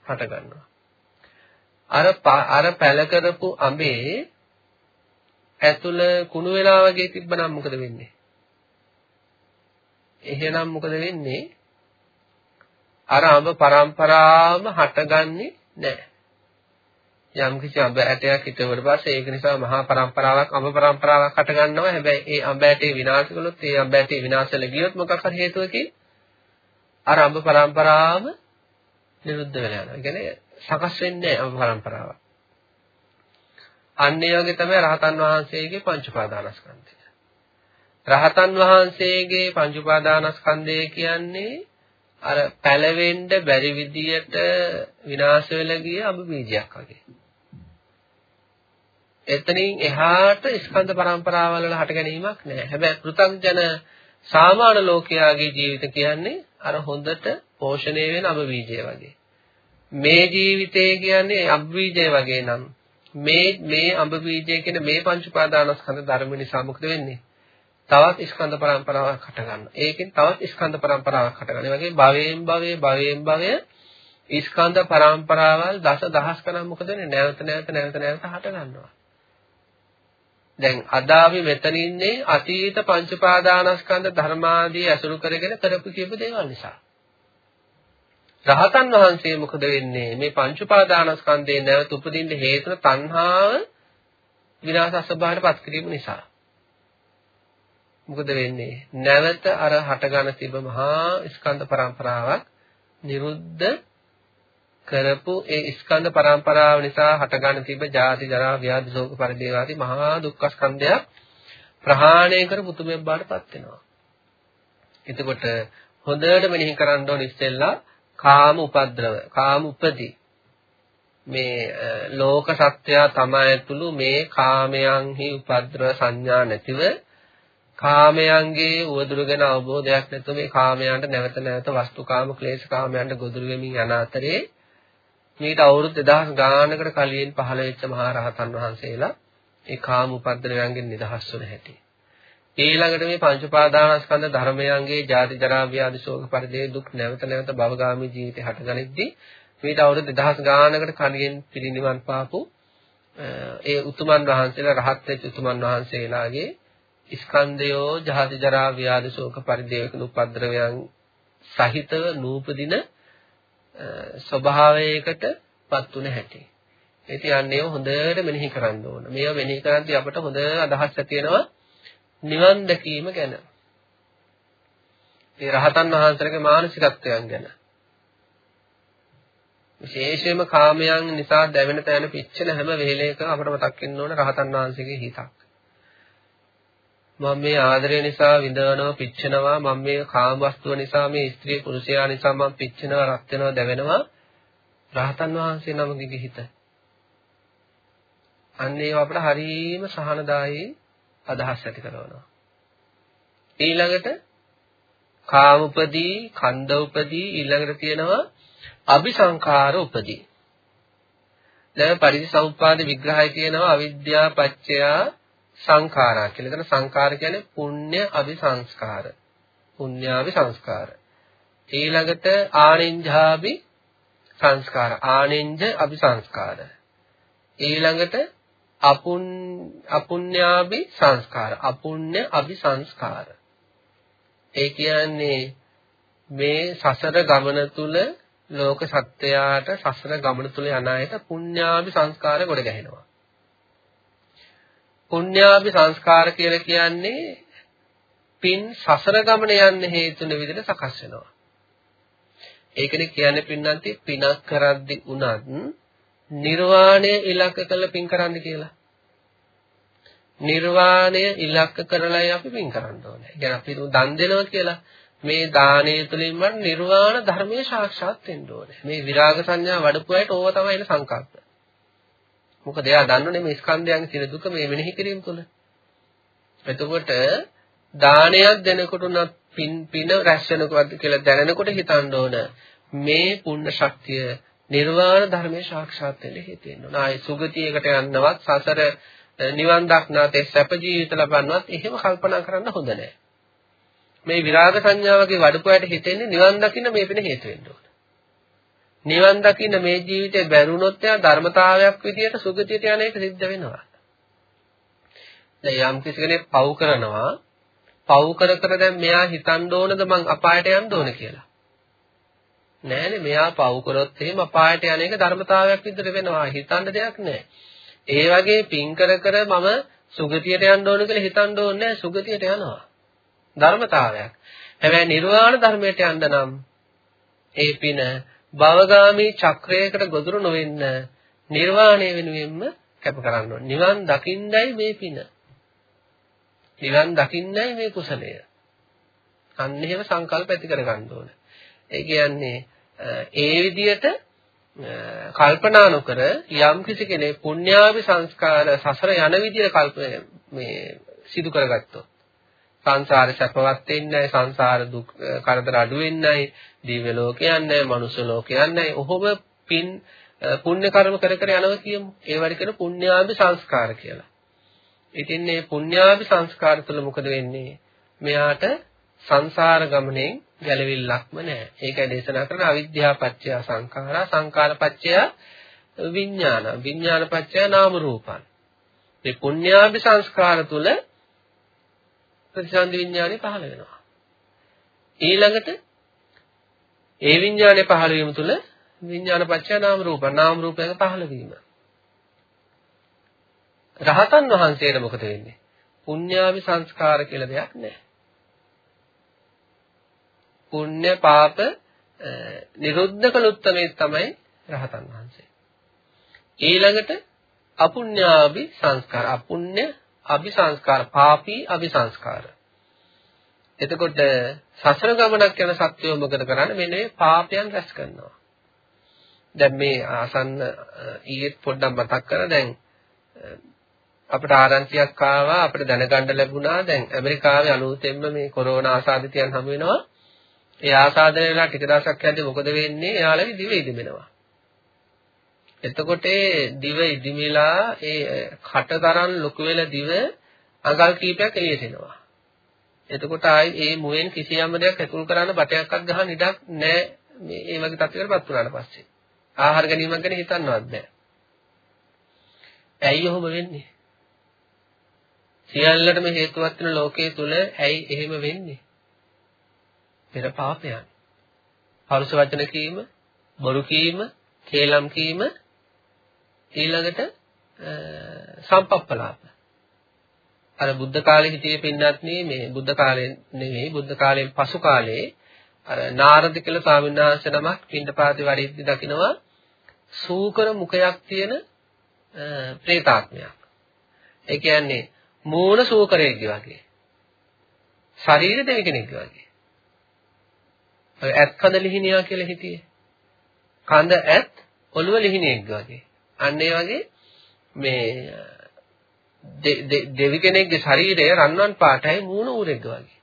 S1: හට ගන්නවා. අර අර පැල කරපු අඹේ ඇතුළ කුණු වෙලා වගේ තිබ්බනම් මොකද වෙන්නේ? එහෙනම් මොකද වෙන්නේ? අර අඹ පරම්පරාවම හටගන්නේ නැහැ. යම් කිසි අඹ ඇටයක් හිටවුවට පස්සේ ඒක නිසා මහා පරම්පරාවක් අඹ පරම්පරාවක් හට ගන්නවා. හැබැයි ඒ අඹ ඇටේ විනාශ කළොත් ඒ අඹ ඇටේ විනාශ වෙලා ගියොත් මොකක් හරි හේතුවකින් අර අඹ පරම්පරාවම නිරුද්ධ වෙලා යනවා. ඒ කියන්නේ සකස් වෙන්නේ අඹ පරම්පරාව. අන්න ඒ වගේ තමයි රහතන් වහන්සේගේ පංච උපාදානස්කන්ධය. රහතන් වහන්සේගේ පංච උපාදානස්කන්ධය කියන්නේ අර පැලවෙන්න බැරි විදියට විනාශ වෙලා ගිය අඹ බීජයක් වගේ. එතනින් එහාට ස්කන්ධ පරම්පරාවල වල හට ගැනීමක් නැහැ. හැබැයි පෘථග්ජන සාමාන්‍ය ලෝකයාගේ ජීවිත කියන්නේ අර හොඳට පෝෂණය වෙන අබ බීජය වගේ. මේ ජීවිතය කියන්නේ අබ බීජය වගේ නම් මේ මේ අබ බීජය කියන මේ පංච උපාදානස්කන්ධ ධර්ම නිසා මොකද වෙන්නේ? තවත් ස්කන්ධ පරම්පරාවක් හට ගන්නවා. ඒකෙන් තවත් ස්කන්ධ පරම්පරාවක් හට ගන්නවා. ඒ වගේ භවයෙන් භවයේ භවයෙන් භවය ස්කන්ධ පරම්පරාවල් දස දහස් ගණන් මොකද වෙන්නේ? නැවත නැවත නැවත නැවත හට ගන්නවා. දැන් අද අපි මෙතන ඉන්නේ අතීත පංච පාදානස්කන්ධ ධර්මාදී ඇසුරු කරගෙන කරපු කියපු දේවල් නිසා. රහතන් වහන්සේ මොකද වෙන්නේ මේ පංච පාදානස්කන්ධේ නැවත උපදින්න හේතුන තණ්හාව විනාශ අසභාවයට පත් කිරීම නිසා. මොකද වෙන්නේ නැවත අර හටගන තිබ මහා ස්කන්ධ පරම්පරාවක් නිරුද්ධ කරපු ඒ ස්කන්ධ පරම්පරාව නිසා හටගන්න තිබ්බ ජාති ජරා ව්‍යාධි ශෝක පරිදේව ආදී මහා දුක්ඛ ස්කන්ධයක් ප්‍රහාණය කර පුතුමෙක් බාටපත් වෙනවා. එතකොට හොඳට මෙනෙහි කරන්න ඕන ඉස්සෙල්ලා කාම උපද්‍රව, කාම උපදී. මේ ලෝක සත්‍යය තමයි ඇතුළු මේ කාමයන්හි උපද්‍රව සංඥා නැතිව කාමයන්ගේ උවදුරු ගැන අවබෝධයක් නැතුව මේ කාමයන්ට නැවත නැවත වස්තුකාම ක්ලේශ කාමයන්ට ගොදුරු වෙමින් යන අතරේ මේකට අවුරුදු 2000 ගානකට කලින් පහළ වෙච්ච මහා රහතන් වහන්සේලා ඒ කාම උපද්දවයන්ගෙන් නිදහස් වුණ හැටි. ඊළඟට මේ පංච උපාදානස්කන්ධ ධර්මයන්ගේ ජාති ජරා ව්‍යාධි ශෝක පරිදේ දුක් නැවත නැවත භවගාමී ජීවිතේ හටගනිද්දී මේට අවුරුදු 2000 ගානකට කලින් පිරිනිවන් පාපු ඒ උතුමන් වහන්සේලා රහත් වෙච්ච උතුමන් වහන්සේලාගේ ස්කන්ධයෝ ජාති ජරා ව්‍යාධි ශෝක පරිදේවක උපද්දවයන් සහිතව නූපදින ස්වභාවයකට පත් වුණ හැටි. ඉතින් අන්නේ හොඳට මෙනෙහි කරන්න ඕන. මේවා මෙනෙහි කරද්දී අපට හොඳ අදහස් ඇති වෙනවා නිවන් දැකීම ගැන. ඒ රහතන් වහන්සේගේ මානසිකත්වයන් ගැන. විශේෂයෙන්ම කාමයන් නිසා දැවෙන තැන පිච්චෙන හැම වෙලේකම අපට මතක් වෙන්න ඕන රහතන් වහන්සේගේ හිතක්. මම මේ ආදරය නිසා විඳවනවා පිච්චෙනවා මම මේ කාම වස්තුව නිසා මේ ස්ත්‍රී පුරුෂයා නිසා මම පිච්චෙනවා රත් වෙනවා දැවෙනවා රහතන් වහන්සේ නමගේ හිත. අන්න ඒව අපට හරීම සහනදායී අදහස් ඇති කරනවා. ඊළඟට කාම උපදී, කන්ද උපදී ඊළඟට තියෙනවා අபிසංකාර උපදී. දැන් පරිසම්පාද විග්‍රහය කියනවා අවිද්‍යා පත්‍යා සංඛාරා කියලා. එතන සංඛාර කියන්නේ පුණ්‍ය අபிසංස්කාර. පුණ්‍යාවි සංස්කාර. ඊළඟට ආනෙන්ජාබි සංස්කාර. ආනෙන්ජ අபிසංස්කාර. ඊළඟට අපුන් අපුඤ්ඤාබි සංස්කාර. අපුඤ්ඤ අபிසංස්කාර. ඒ කියන්නේ මේ සසර ගමන තුල ලෝක සත්‍යයට සසර ගමන තුල යන අයට පුණ්‍යාභි සංස්කාර ගොඩ ගැහෙනවා. පුඤ්ඤාභි සංස්කාර කියලා කියන්නේ පින් සසර ගමන යන්න හේතු වෙන විදිහට සකස් වෙනවා ඒකනේ කියන්නේ පින්නන්ති පිනක් කරද්දී උනත් නිර්වාණය ඉලක්ක කළ පින් කරන්න කියලා. නිර්වාණය ඉලක්ක කරලායි අපි පින් කරන්න ඕනේ. ඒ කියන්නේ අපි දන් දෙනවා කියලා මේ දානය තුළින්ම නිර්වාණ ධර්මයේ සාක්ෂාත් වෙන්න ඕනේ. මේ විරාග සංඥා වඩපු අයට ඕව තමයි එන සංකල්ප. මොකද එයා දන්නෝනේ මේ ස්කන්ධයන්ගේ තියෙන දුක මේ මෙනෙහි කිරීම තුළ. එතකොට දානයක් දෙනකොට උනත් පින් පින රැස් වෙනකොට කියලා දැනෙනකොට හිතන්න ඕන මේ පුණ්‍ය ශක්තිය නිර්වාණ ධර්මයේ සාක්ෂාත් වෙන්න හේතු වෙනවා. ආයේ සුගතියකට යන්නවත් සසර නිවන් දක්නාතේ සැප ජීවිත ලබන්නවත් එහෙම කල්පනා කරන්න හොඳ නැහැ. මේ විරාග සංඥාවගේ වඩපුවට හිතෙන්නේ නිවන් දකින්න මේ වෙන හේතු වෙන්න ඕන. නිවන් දකින්න මේ ජීවිතේ බැරුණොත් යා ධර්මතාවයක් විදියට සුගතියට යන එක සිද්ධ වෙනවා. දැන් යම් කිසි කෙනෙක් පව් කරනවා පව් කර කර දැන් මෙයා හිතන්න ඕනද මං අපායට යන්න ඕන කියලා. නෑනේ මෙයා පව් කරොත් එහෙම අපායට යන එක ධර්මතාවයක් විතර වෙනවා හිතන්න දෙයක් නෑ ඒ වගේ පින් කර කර මම සුගතියට යන්න ඕන කියලා හිතන්න ඕනේ නෑ සුගතියට යනවා ධර්මතාවයක් හැබැයි නිර්වාණ ධර්මයට යන්න නම් ඒ පින භවගාමී චක්‍රයකට ගොදුරු නොවෙන්න නිර්වාණය වෙනුවෙන්ම කැප කරන්න ඕනේ. නිවන් දකින්නයි මේ පින. නිවන් දකින්නයි මේ කුසලය. අන්න එහෙම සංකල්ප ඇති කර ගන්න ඕනේ. ඒ කියන්නේ ඒ විදිහට කල්පනා නොකර යම් කිසි කෙනෙක් පුණ්‍යාවි සංස්කාර සසර යන විදිහ කල්ප මේ සිදු කරගත්තොත් සංසාර සැපවත් වෙන්නේ සංසාර දුක් කරදර අඩු වෙන්නේ දිව්‍ය ලෝකයන්නේ මනුෂ්‍ය ලෝකයන්නේ ඔහොම පින් පුණ්‍ය කර්ම කර කර යනවා කියමු. ඒ වගේ කියන පුණ්‍යාවි සංස්කාර කියලා. ඉතින් මේ පුණ්‍යාවි සංස්කාර තුළ මොකද වෙන්නේ? මෙයාට සංසාර ගමනේ ගැලවිල්ලක්ම නැහැ. ඒකයි දේශනා කරන අවිද්‍යාව පත්‍ය සංඛාරා සංඛාර පත්‍ය විඥාන. විඥාන පත්‍ය නාම රූපං. මේ පුඤ්ඤාභි සංස්කාර තුල ප්‍රතිසන්දි විඥානේ පහළ වෙනවා. ඊළඟට ඒ විඥානේ පහළ වීම තුල විඥාන පත්‍ය නාම රූපං නාම රූපයක පහළ වීම. රහතන් වහන්සේට මොකද වෙන්නේ? පුඤ්ඤාභි සංස්කාර කියලා දෙයක් නැහැ. පුණ්‍ය පාප නිරුද්ධ කළ උත්මේ තමයි රහතන් වහන්සේ. ඊළඟට අපුඤ්ඤාභි සංස්කාර අපුඤ්ඤ අභි සංස්කාර පාපී අභි සංස්කාර. එතකොට සසර ගමනක් යන සත්‍යෝ මොකද කරන්නේ? මෙන්න මේ පාපයන් රැස් කරනවා. දැන් මේ ආසන්න ඊයේ පොඩ්ඩක් මතක් කරා දැන් අපිට ආරංචියක් ආවා අපිට දැනගන්න ලැබුණා දැන් ඇමරිකාවේ අලුතෙන්ම මේ කොරෝනා ආසාදිතයන් හමු වෙනවා ඒ ආසාදනය වෙලා ටික දවසක් යද්දී මොකද වෙන්නේ? එයාලගේ දිව ඉදිමෙනවා. එතකොට ඒ දිව ඉදිමිලා ඒ කටතරන් ලොකු වෙලා දිව අඟල් කීපයක් එළියට එනවා. එතකොට ආයි ඒ මුවෙන් කිසියම් දෙයක් ඇතුල් කරන්න බටයක්වත් ගහන්න ඉඩක් නැහැ මේ ඒ වගේ තත්ත්වයකටපත් වුණාට පස්සේ. ආහාර ගැනීමක් ගැන හිතන්නවත් බෑ. ඇයි ඔහොම වෙන්නේ? සියල්ලටම හේතුවත් වෙන ලෝකයේ තුල ඇයි එහෙම වෙන්නේ? පෙර පාපයන්. පරුස වචන කීම, බොරු කීම, කේලම් කීම ඊළඟට සම්පප්පලාප. අර බුද්ධ කාලේ හිටියේ පින්නත් මේ බුද්ධ කාලේ නෙවෙයි බුද්ධ කාලයෙන් පසු කාලේ අර නාරද කියලා ස්වාමීන් වහන්සේ නමක් පින්ඩපාතේ වඩිද්දි දකිනවා සූකර මුඛයක් තියෙන ප්‍රේතාත්මයක්. ඒ කියන්නේ මූණ සූකරයෙක්ගේ වගේ. ශරීර දෙවි කෙනෙක්ගේ වගේ. ඔය ඇත් කඳ ලිහිණියා කියලා හිටියේ. කඳ ඇත් ඔළුව ලිහිණියෙක්ගේ වගේ. අන්න ඒ වගේ මේ දෙවි කෙනෙක්ගේ ශරීරය රන්වන් පාටයි මූණ ඌරෙක්ගේ වගේ.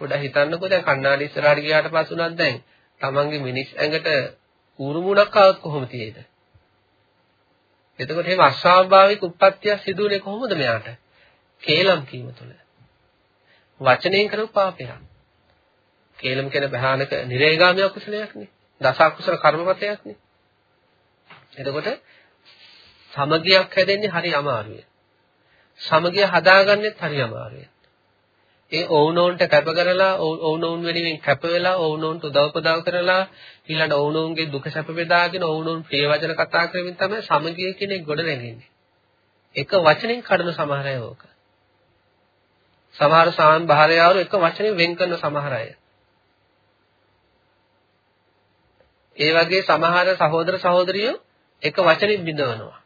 S1: පොඩ්ඩක් හිතන්නකෝ දැන් කණ්ණාඩි ඉස්සරහට ගියාට පස්සේ උනත් දැන් තමන්ගේ මිනිස් ඇඟට ඌරු මුණක් ආවොත් කොහොම තියෙද? එතකොට එහෙම අස්වාභාවික උප්පත්තිය සිදුුනේ කොහොමද මෙයාට? කේලම් කීම තුළ. වචනයෙන් කරපු පාපයක්. කේලම් කියන භයානක නිරේගාමී අකුසලයක් නේ. දස අකුසල කර්මපතයක් නේ. එතකොට සමගියක් හැදෙන්නේ හරි අමාරුයි. සමගිය හදාගන්නෙත් හරි අමාරුයි. ඒ ඔවුනොවුන්ට කැප කරලා ඔවුනොවුන් වෙනුවෙන් කැප වෙලා ඔවුනොවුන්ට උදව් උපදව් කරලා ඊළඟ ඔවුනොවුන්ගේ දුක සැප බෙදාගෙන ඔවුනොවුන් ප්‍රිය වචන කතා කරමින් තමයි සමගිය කෙනෙක් ගොඩ නැගෙන්නේ. එක වචනෙන් කඩන සමහර අය ඕක. සමහර සාන් භාර්යාවරු එක වචනෙන් වෙන් කරන සමහර අය. ඒ වගේ සමහර සහෝදර සහෝදරියෝ එක වචනෙන් බිඳවනවා.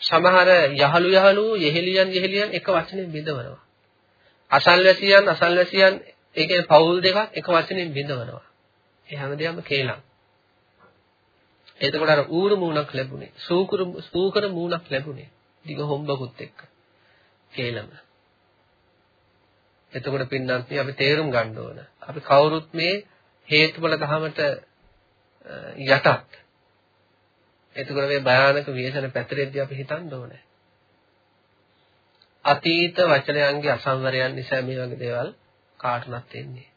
S1: සමහර යහළු යහළු යෙහෙලියන් යෙහෙලියන් එක වචනෙන් බිඳවනවා. අසල්වැසියන් අසල්වැසියන් ඒ කියන්නේ පවුල් දෙකක් එක වචනෙන් බිඳවනවා. ඒ හැමදේම කේලම්. එතකොට අර ඌරු මූණක් ලැබුණේ. සූකුරු සූකර මූණක් ලැබුණේ. දිග හොම්බකුත් එක්ක. කේලම. එතකොට පින්නන්ති අපි තේරුම් ගන්න ඕන. අපි කවුරුත් මේ හේතුඵල ධහමට යටත්. එතකොට මේ භයානක ව්‍යසන පැතිරෙද්දී අපි හිතන්න ඕනේ. අතීත වචනයන්ගේ අසංවරයන් නිසා මේ වගේ දේවල් කාටවත් එන්නේ.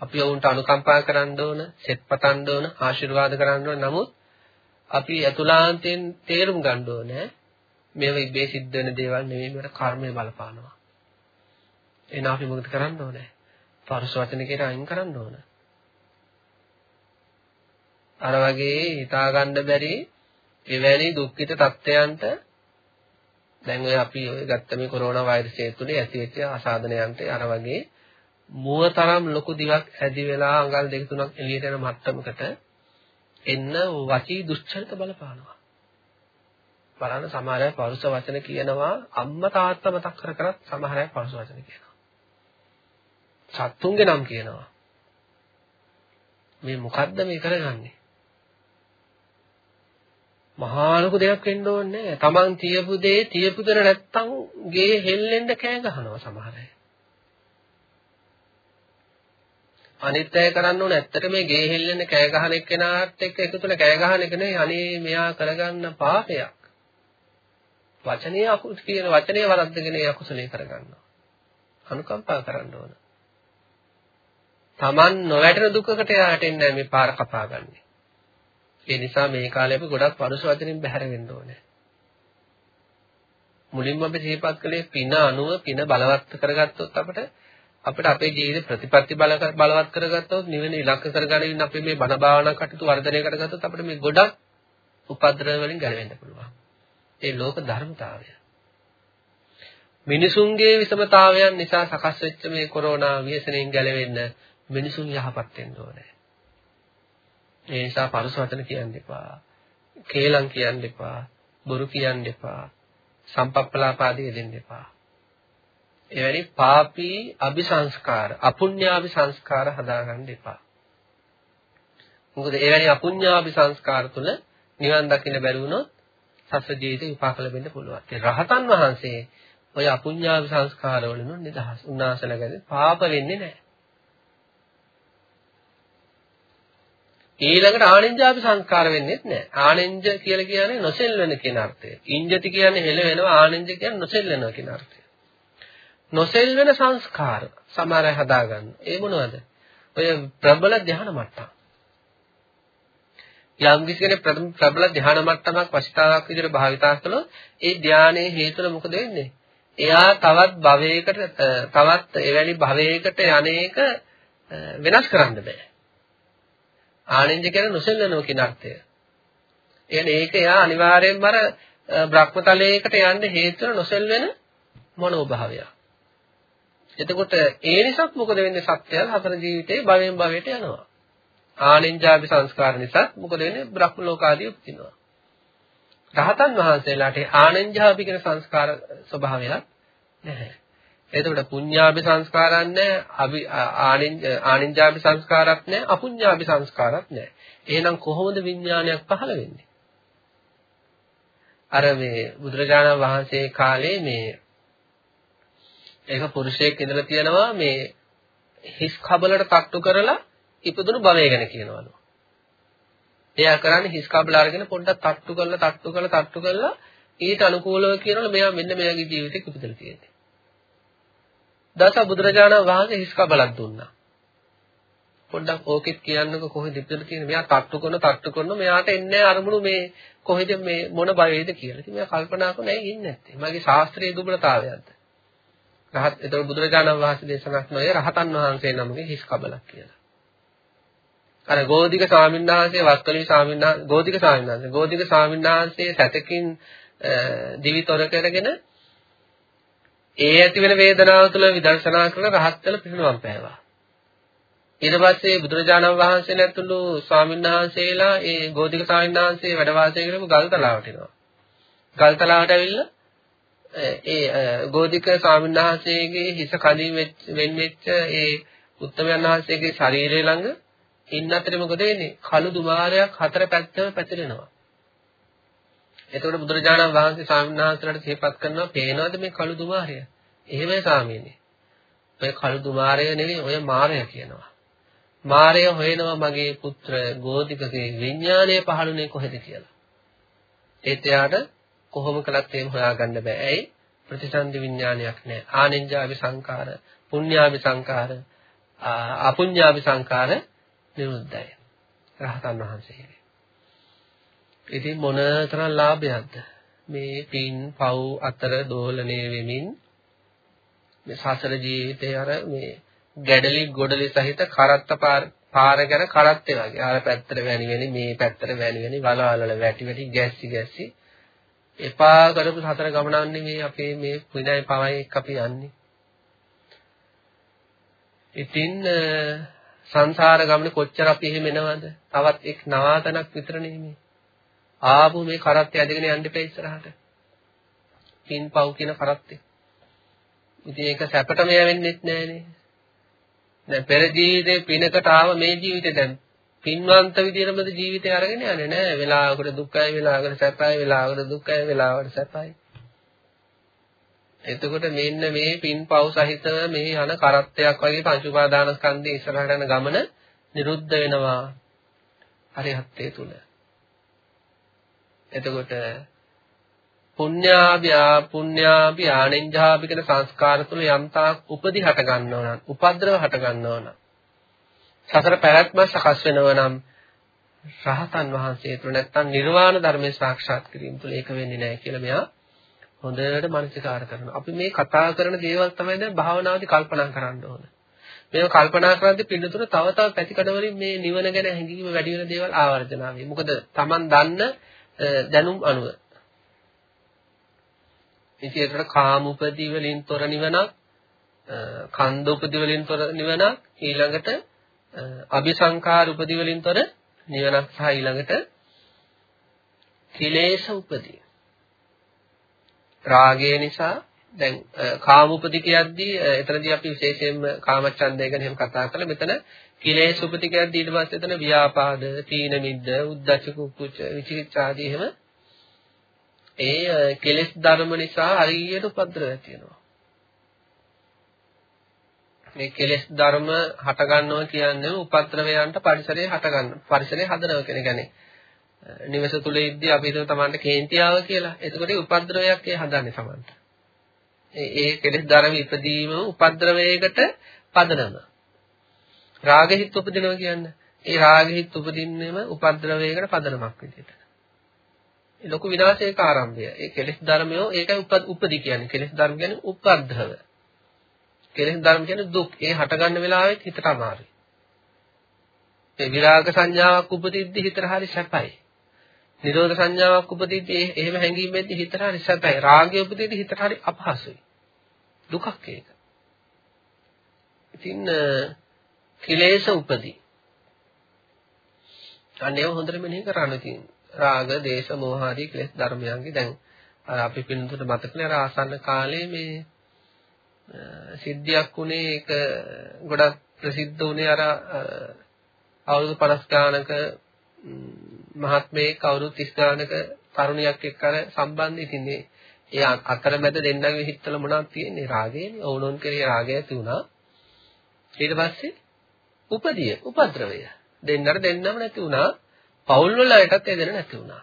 S1: අපි වුන්ට අනුකම්පා කරන්න ඕන, සෙත් පතන්න ඕන, ආශිර්වාද කරන්න ඕන. නමුත් අපි අතුලාන්තයෙන් තේරුම් ගන්න ඕනේ මේවා ඉබේ සිද්ධ වෙන දේවල් නෙවෙයි මේකට කර්මය බලපානවා. එහෙනම් අපි මොකද කරන්න ඕනේ? පරුස වචන කියන අයින් කරන්න ඕන. අර වගේ හිතා ගන්න බැරි එවැනි දුක්ඛිත තත්ත්වයන්ට දැන් ඔය අපි ඔය ගත්ත මේ කොරෝනා වෛරසය තුනේ ඇතිවෙච්ච අසාධනයන්ට අර වගේ මුවතරම් ලොකු දිවක් ඇදි වෙලා අඟල් දෙක තුනක් එළියට යන මට්ටමකට එන්න වචී දුස්චරිත බලපානවා. බලන්න සමහර අය පරුස වචන කියනවා අම්මා තාත්තා මතක් කර කරත් සමහර අය පරුස වචන කියනවා. සත්තුන්ගේ නම් කියනවා. මේ මොකද්ද මේ කරගන්නේ? මහා ලොකු දෙයක් වෙන්න ඕනේ තමන් තියපු දේ තියපු දර නැත්තම් ගේ හෙල්ලෙන්න කෑ ගහනවා සමහර අය. අනිත් අය කරන්න ඕන ඇත්තට මේ ගේ හෙල්ලෙන්න කෑ ගහන එක්කෙනාට එක්ක එකතුල කෑ ගහන එක නෙවෙයි අනේ මෙයා කරගන්න පාපයක්. වචනේ අකුස් කියන වචනේ වරද්දගෙන ඒ අකුසලේ කරගන්නවා. අනුකම්පා කරන්න ඕන. Taman නොවැටෙන දුකකට යාට එන්නේ මේ පාර කපාගන්නේ. ඒ නිසා මේ කාලේ අපි ගොඩක් පරුස වචනින් බැහැර වෙන්න ඕනේ. මුලින්ම අපි සිහිපත් කළේ පින අනුව පින බලවත් කරගත්තොත් අපිට අපිට අපේ ජීවිත ප්‍රතිපත්ති බලවත් කරගත්තොත් නිවෙන ඉලක්ක කරගන්න අපි මේ බණ භාවනා කටයුතු වර්ධනය කරගත්තොත් අපිට මේ ගොඩක් උපද්‍රව වලින් ගැලවෙන්න පුළුවන්. ඒ ලෝක ධර්මතාවය. මිනිසුන්ගේ විසමතාවයන් නිසා සකස් වෙච්ච මේ කොරෝනා ව්‍යසනයෙන් ගැලවෙන්න මිනිසුන් යහපත් වෙන්න ඕනේ. ඒ නිසා පරුස වචන කියන්න එපා. කේලම් කියන්න එපා. බොරු කියන්න එපා. සම්පප්පලාපාදී දෙන්න එපා. එවැනි පාපී අபிසංස්කාර, අපුඤ්ඤාභි සංස්කාර හදාගන්න එපා. මොකද එවැනි අපුඤ්ඤාභි සංස්කාර තුල නිවන් දකින්න බැරි වුණොත් සසර ජීවිතේ විපාක ලැබෙන්න පුළුවන්. ඒ රහතන් වහන්සේ ඔය අපුඤ්ඤාභි සංස්කාර වලින් නිදහස්. උන්වහන්සේලාගේ පාප වෙන්නේ නැහැ. ඊළඟට ආනෙන්ජාපි සංස්කාර වෙන්නේත් නැහැ. ආනෙන්ජ කියලා කියන්නේ නොසෙල්වෙන කියන අර්ථය. ඉන්ජති කියන්නේ හෙල වෙනවා ආනෙන්ජ කියන්නේ නොසෙල්වෙනවා කියන අර්ථය. නොසෙල්වෙන සංස්කාර සමහර අය හදාගන්න. ඒ මොනවද? ඔය ප්‍රබල ධ්‍යාන මට්ටම්. යම් කිසි කෙනෙක් ප්‍රබල ධ්‍යාන මට්ටමක් වශිතාවක් විදිහට භාවිතා කළොත් ඒ ධානයේ හේතුව මොකද වෙන්නේ? එයා තවත් භවයකට තවත් එවැනි භවයකට යන්නේක වෙනස් කරන්න බෑ. ආනෙන්ජ කියන්නේ නොසෙල්ලනවා කියන අර්ථය. එයානේ ඒක එයා අනිවාර්යෙන්ම අර බ්‍රහ්මතලයකට යන්න හේතු වෙන නොසෙල් වෙන මනෝභාවයක්. එතකොට ඒ නිසාත් මොකද වෙන්නේ සත්‍යය හතර ජීවිතේ භවයෙන් භවයට යනවා. ආනින්ජාපි සංස්කාර නිසා මොකද වෙන්නේ බ්‍රහ්ම ලෝකාදී උපදිනවා. රහතන් වහන්සේලාට ආනන්ජාපි කියන සංස්කාර ස්වභාවයක් නැහැ. එතකොට පුඤ්ඤාභි සංස්කාරයක් නැහැ, අභි ආනින්ජාභි සංස්කාරයක් නැහැ, අපුඤ්ඤාභි සංස්කාරයක් නැහැ. එහෙනම් කොහොමද විඥානයක් පහළ වෙන්නේ? අර මේ බුදුරජාණන් වහන්සේ කාලේ මේ ඒක පුරුෂයෙක් ඉඳලා තියෙනවා මේ හිස් කබලට තට්ටු කරලා ඉපදුණු භවය ගැන කියනවලු. එයා කරන්නේ හිස් කබල අරගෙන පොඩ්ඩක් තට්ටු කරලා තට්ටු කරලා තට්ටු කරලා ඊට අනුකූලව කියනවලු මෙයා මෙන්න මෙයාගේ ජීවිතේ ඉපදලා තියෙන්නේ. දස බුදුරජාණන් වහන්සේ හිස් කබලක් දුන්නා. පොඩ්ඩක් ඕකෙත් කියන්නකො කොහෙද ඉපදලා තියෙන්නේ මෙයා තට්ටු කරන තට්ටු කරන මෙයාට එන්නේ අරමුණු මේ කොහෙද මේ මොන බයේද කියලා. ඉතින් මෙයා කල්පනා කරන ඇයි ඉන්නේ නැත්තේ? මගේ ශාස්ත්‍රීය දුබලතාවයක්ද? රහත් එතකොට බුදුරජාණන් වහන්සේ දේශනා කරන අය රහතන් වහන්සේ නමගේ හිස් කබලක් කියලා. අර ගෝධික ස්වාමීන් වහන්සේ වක්කලි ස්වාමීන් වහන්සේ ගෝධික ස්වාමීන් වහන්සේ ගෝධික ස්වාමීන් වහන්සේ සැතකින් දිවිතොර කරගෙන ඒ ඇති වෙන වේදනාව තුළ විදර්ශනා කරන රහත් වෙන පිරිනුවම් පෑවා. ඊට පස්සේ බුදුරජාණන් වහන්සේ නැතුළු ස්වාමීන් වහන්සේලා ඒ ගෝධික ස්වාමීන් වහන්සේ වැඩ වාසය කරපු ගල්තලාවට එනවා. ගල්තලාවට ඇවිල්ලා ඒ ගෝධික ස්වාමීන් වහන්සේගේ හිස කඳින් වෙන් වෙච්ච ඒ උත්තමයන් වහන්සේගේ ශරීරය ළඟ ඉන්න අතරේ මොකද වෙන්නේ? කළු දුමාරයක් හතර පැත්තම පැතිරෙනවා. එතකොට බුදුරජාණන් වහන්සේ ස්වාමීන් වහන්සේලාට සිහිපත් කරනවා පේනවද මේ කළු දුමාරය? එහෙමයි ස්වාමීනි. ඔය කළු දුමාරය නෙවෙයි ඔය මාරය කියනවා. මාරය හොයනවා මගේ පුත්‍ර ගෝධිකගේ විඥානය පහළුනේ කොහෙද කියලා. ඒත් එයාට කොහොම කළත් එහෙම හොයාගන්න බෑ. ඇයි? ප්‍රතිසන්දි විඥානයක් නැහැ. ආනෙන්ජාවි සංකාර, පුඤ්ඤාවි සංකාර, අපුඤ්ඤාවි සංකාර නිරුද්ධයි. රහතන් වහන්සේ. ඉතින් මොන තරම් ලාභයක්ද මේ පින් පව් අතර දෝලණය වෙමින් මේ සසර ජීවිතේ අර මේ ගැඩලි ගොඩලි සහිත කරත්ත පාර ගැන කරත්තේ වගේ අර පැත්තට වැනි වෙනි මේ පැත්තට වැනි වෙනි වලවල වැටි වැටි ගැස්සි ගැස්සි එපා කරපු සතර ගමනන්නේ මේ අපේ මේ පුණයි පවයි එක්ක අපි යන්නේ ඉතින් සංසාර ගමනේ කොච්චර අපි එහෙම එනවද? තවත් එක් නවාතනක් විතර නෙමෙයි. ආපු මේ කරත්තේ ඇදගෙන යන්න එපා ඉස්සරහට. පින්පව් කියන කරත්තේ. ඉතින් ඒක සැපටම යවෙන්නෙත් නෑනේ. දැන් පෙර ජීවිතේ පිනකට ආව මේ ජීවිතේ දැන් පින්වන්ත විදියටමද ජීවිතය අරගෙන යන්නේ නෑ. වෙලාවකට දුක්ඛයි වෙලාවකට සැපයි වෙලාවකට දුක්ඛයි වෙලාවකට සැපයි. එතකොට මෙන්න මේ පින්පව් සහිතව මේ යන කරත්තයක් වගේ පංච උපාදානස්කන්ධයේ ඉස්සරහට යන ගමන නිරුද්ධ වෙනවා. හරිහත්යේ තුල. එතකොට පුඤ්ඤාභි පුඤ්ඤාභි ආනෙන්ජාභි කියන සංස්කාර තුල යම්තා උපදි හට ගන්නව නම් උපද්‍රව හට ගන්නව නම් සතර පැවැත්ම සකස් වෙනව නම් රහතන් වහන්සේ තුල නැත්තම් නිර්වාණ ධර්මයේ සාක්ෂාත් කිරීම තුල ඒක වෙන්නේ නැහැ කියලා මෙයා හොඳට මනසිකාර කරනවා. අපි මේ කතා කරන දේවල් තමයි දැන් භාවනාවේදී කල්පනා කරන්න ඕන. මේක කල්පනා කරද්දී පින්නතුන තව තව පැතිකඩ වලින් මේ නිවන ගැන හැඟීම වැඩි වෙන දේවල් ආවර්ජනා වේ. මොකද Taman දන්න දැනුම් අනුව. ඉතින් ඒකට කාම උපදී වලින් තොර නිවනක්, කන්ද උපදී වලින් තොර නිවනක්, ඊළඟට අபிසංකාර උපදී වලින් තොර නිවනක් සහ ඊළඟට කිලේශ උපදී. රාගය නිසා දැන් කාමුපති කියද්දී එතනදී අපි විශේෂයෙන්ම කාමච්ඡන්දය ගැන එහෙම කතා කළා. මෙතන කිලේශ උපති කියද්දී ඊට පස්සේ එතන ව්‍යාපාද, තීන මිද්ද, උද්ධච්ච කුක්කුච්ච, විචිකිච්ඡා ආදී එහෙම ඒ කෙලෙස් ධර්ම නිසා හරියට උපද්‍රව ඇති වෙනවා. මේ කෙලෙස් ධර්ම හට ගන්නවා කියන්නේ උපද්‍රවයන්ට පරිසරයේ හට ගන්න. පරිසරයේ හදනවා කියන කියන්නේ නිවස තුල ඉද්දී අපි හිතමු Tamanට කේන්ති ආව කියලා. එතකොට උපද්‍රවයක් ඒ හදන්නේ Tamanට. ඒ ඒ කෙලෙස් ධර්ම ඉදීම උපද්‍රවයකට පදනම. රාගෙහිත් උපදිනවා කියන්නේ. ඒ රාගෙහිත් උපදින්නේම උපද්‍රවයකට පදනමක් විදිහට. ඒ ලොකු විනාශයක ආරම්භය. ඒ කෙලෙස් ධර්මය ඒකයි උපදි කියන්නේ. කෙලෙස් ධර්ම කියන්නේ උපද්‍රව. කෙලෙස් ධර්ම කියන්නේ දුක්. ඒ හට ගන්න වෙලාවෙත් හිතට අමාරුයි. ඒ විරාග සංඥාවක් උපදිද්දි හිතට හරි සැපයි. නිරෝධ සංඥාවක් උපදීදී එහෙම හැඟීම් වෙද්දී හිතට හරි සැපයි. රාගය උපදීදී හිතට හරි අපහසුයි. දුකක් ඒක. ඉතින් කිලේශ උපදී. අනේව හොඳට මෙනෙහි කරන්න ඉතින් රාග, දේශ, මෝහ ආදී ක්ලේශ ධර්මයන්ගේ දැන් අර අපි පිළිතුරට මතකනේ අර ආසන්න කාලේ මේ සිද්ධියක් උනේ ඒක ගොඩක් ප්‍රසිද්ධ උනේ අර අවුරුදු 50 ගානක මහත්මයෙක් අවුරුදු 30 ගානක තරුණියක් එක්ක අර සම්බන්ධ ඉතින් ඒ අතරමැද දෙන්නගේ හිතවල මොනවද තියෙන්නේ? රාගයනේ. ඕනෝන් කෙරේ රාගය ඇති වුණා. ඊට පස්සේ උපදිය උපද්‍රවය. දෙන්නට දෙන්නම නැති වුණා. පෞල් වල අයටත් එදෙන නැති වුණා.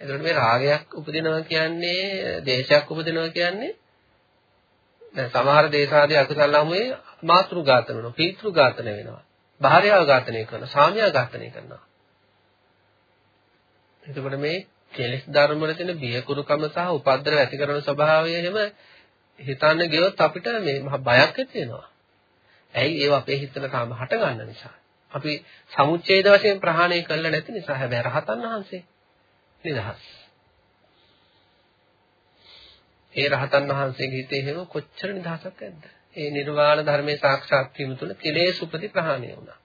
S1: එතකොට මේ රාගයක් උපදිනවා කියන්නේ දේශයක් උපදිනවා කියන්නේ දැන් සමහර දේශාදී අකුසල ළමුවේ මාතෘ ඝාතන වෙනවා පීතෘ ඝාතන වෙනවා. භාර්යාව ඝාතනය කරනවා සාමියා ඝාතනය කරනවා. එතකොට මේ කෙලෙස් ධර්ම වල තියෙන බියකුරුකම සහ උපද්දව ඇති කරන ස්වභාවය එහෙම හිතන්න ගියොත් අපිට මේ මහ බයක් ඇති වෙනවා. ඇයි ඒව අපේ හිතන තාම හට ගන්න නිසා. අපි සමුච්ඡේද වශයෙන් ප්‍රහාණය කළා නැති නිසා හැබැයි රහතන් වහන්සේ නිදහස්. ඒ රහතන් වහන්සේගේ හිතේ එහෙම කොච්චර නිදහසක් ඇද්ද? ඒ නිර්වාණ ධර්මයේ සාක්ෂාත් වීම තුළ කෙලෙස් උපති ප්‍රහාණය වුණා.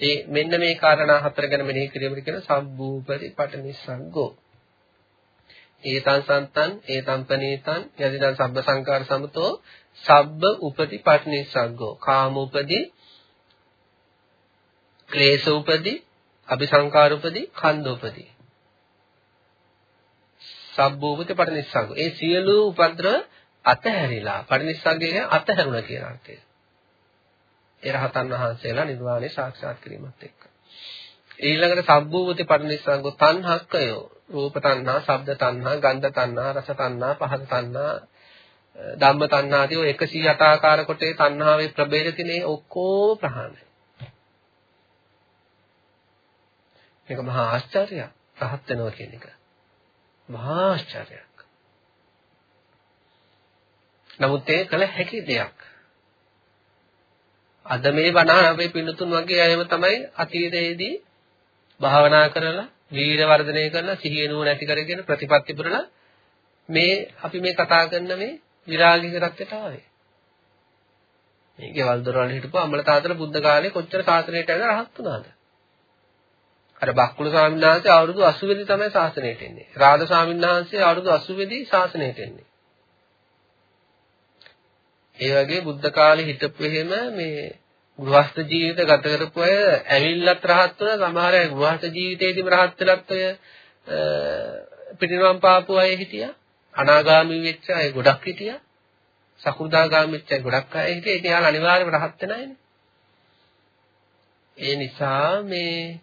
S1: ඒ මෙන්න මේ කාරණා හතර ගැන මෙනෙහි කිරීමට කියන සම්බූපති පටනිස්සග්ගෝ. ඒතං සන්තං ඒතං පනීතං යදිදං සබ්බ සංකාර සමතෝ සබ්බ උපති පටනිස්සග්ගෝ. කාම උපදී ක්ලේශ උපදී අபிසංකාර උපදී කන්ද උපදී. සබ්බූපති පටනිස්සග්ගෝ. ඒ සියලු උපද්‍රව අතහැරිලා පටනිස්සග්ගය කියන්නේ අතහැරුණා කියන අර්ථය. ඒ රහතන් වහන්සේලා නිර්වාණය සාක්ෂාත් කිරීමත් එක්ක. ඊළඟට සබ්බූපති පරිනිස්සංගෝ තණ්හක්කයෝ රූප තණ්හා, ශබ්ද තණ්හා, ගන්ධ තණ්හා, රස තණ්හා, පහස තණ්හා, ධම්ම තණ්හා ආදී ඔය 108 ආකාර කොටේ තණ්හාවේ ප්‍රභේද තියෙන ඔක්කොම ප්‍රහාණය. මේක මහා ආශ්චර්යයක්. රහත් වෙනවා කියන එක. මහා ආශ්චර්යයක්. නමුත් ඒ කළ හැකි දෙයක්. අද මේ බණ අපේ පින්නතුන් වගේ අයම තමයි අතීතයේදී භාවනා කරලා වීර වර්ධනය කරලා සිහිය නුවණ ඇති කරගෙන ප්‍රතිපත්ති පුරලා මේ අපි මේ කතා කරන මේ විරාගික தත්ත්වයට ආවේ. මේ ගෙවල් දොරවල් හිටපු අම්මල තාත්තලා බුද්ධ කාලේ කොච්චර සාසනයට ඇවිල්ලා රහත් වුණාද? අර බක්කුල ස්වාමීන් වහන්සේ අවුරුදු 80 දී තමයි ශාසනයට එන්නේ. රාධ ස්වාමීන් වහන්සේ අවුරුදු 80 දී ශාසනයට එන්නේ. ඒ වගේ බුද්ධ කාලේ හිටපු එහෙම මේ ගෘහස්ත ජීවිත ගත කරපු අය ඇවිල්ලත් රහත් වුණා සමහර අය ගෘහස්ත ජීවිතේදීම රහත් වෙලත් ඔය පිටිනවම් පාපු අය හිටියා අනාගාමී වෙච්ච අය ගොඩක් හිටියා සකු르දාගාමී වෙච්ච අය ගොඩක් අය හිටියා ඉතින් යාළ අනිවාර්යයෙන්ම රහත් වෙන අයනේ ඒ නිසා මේ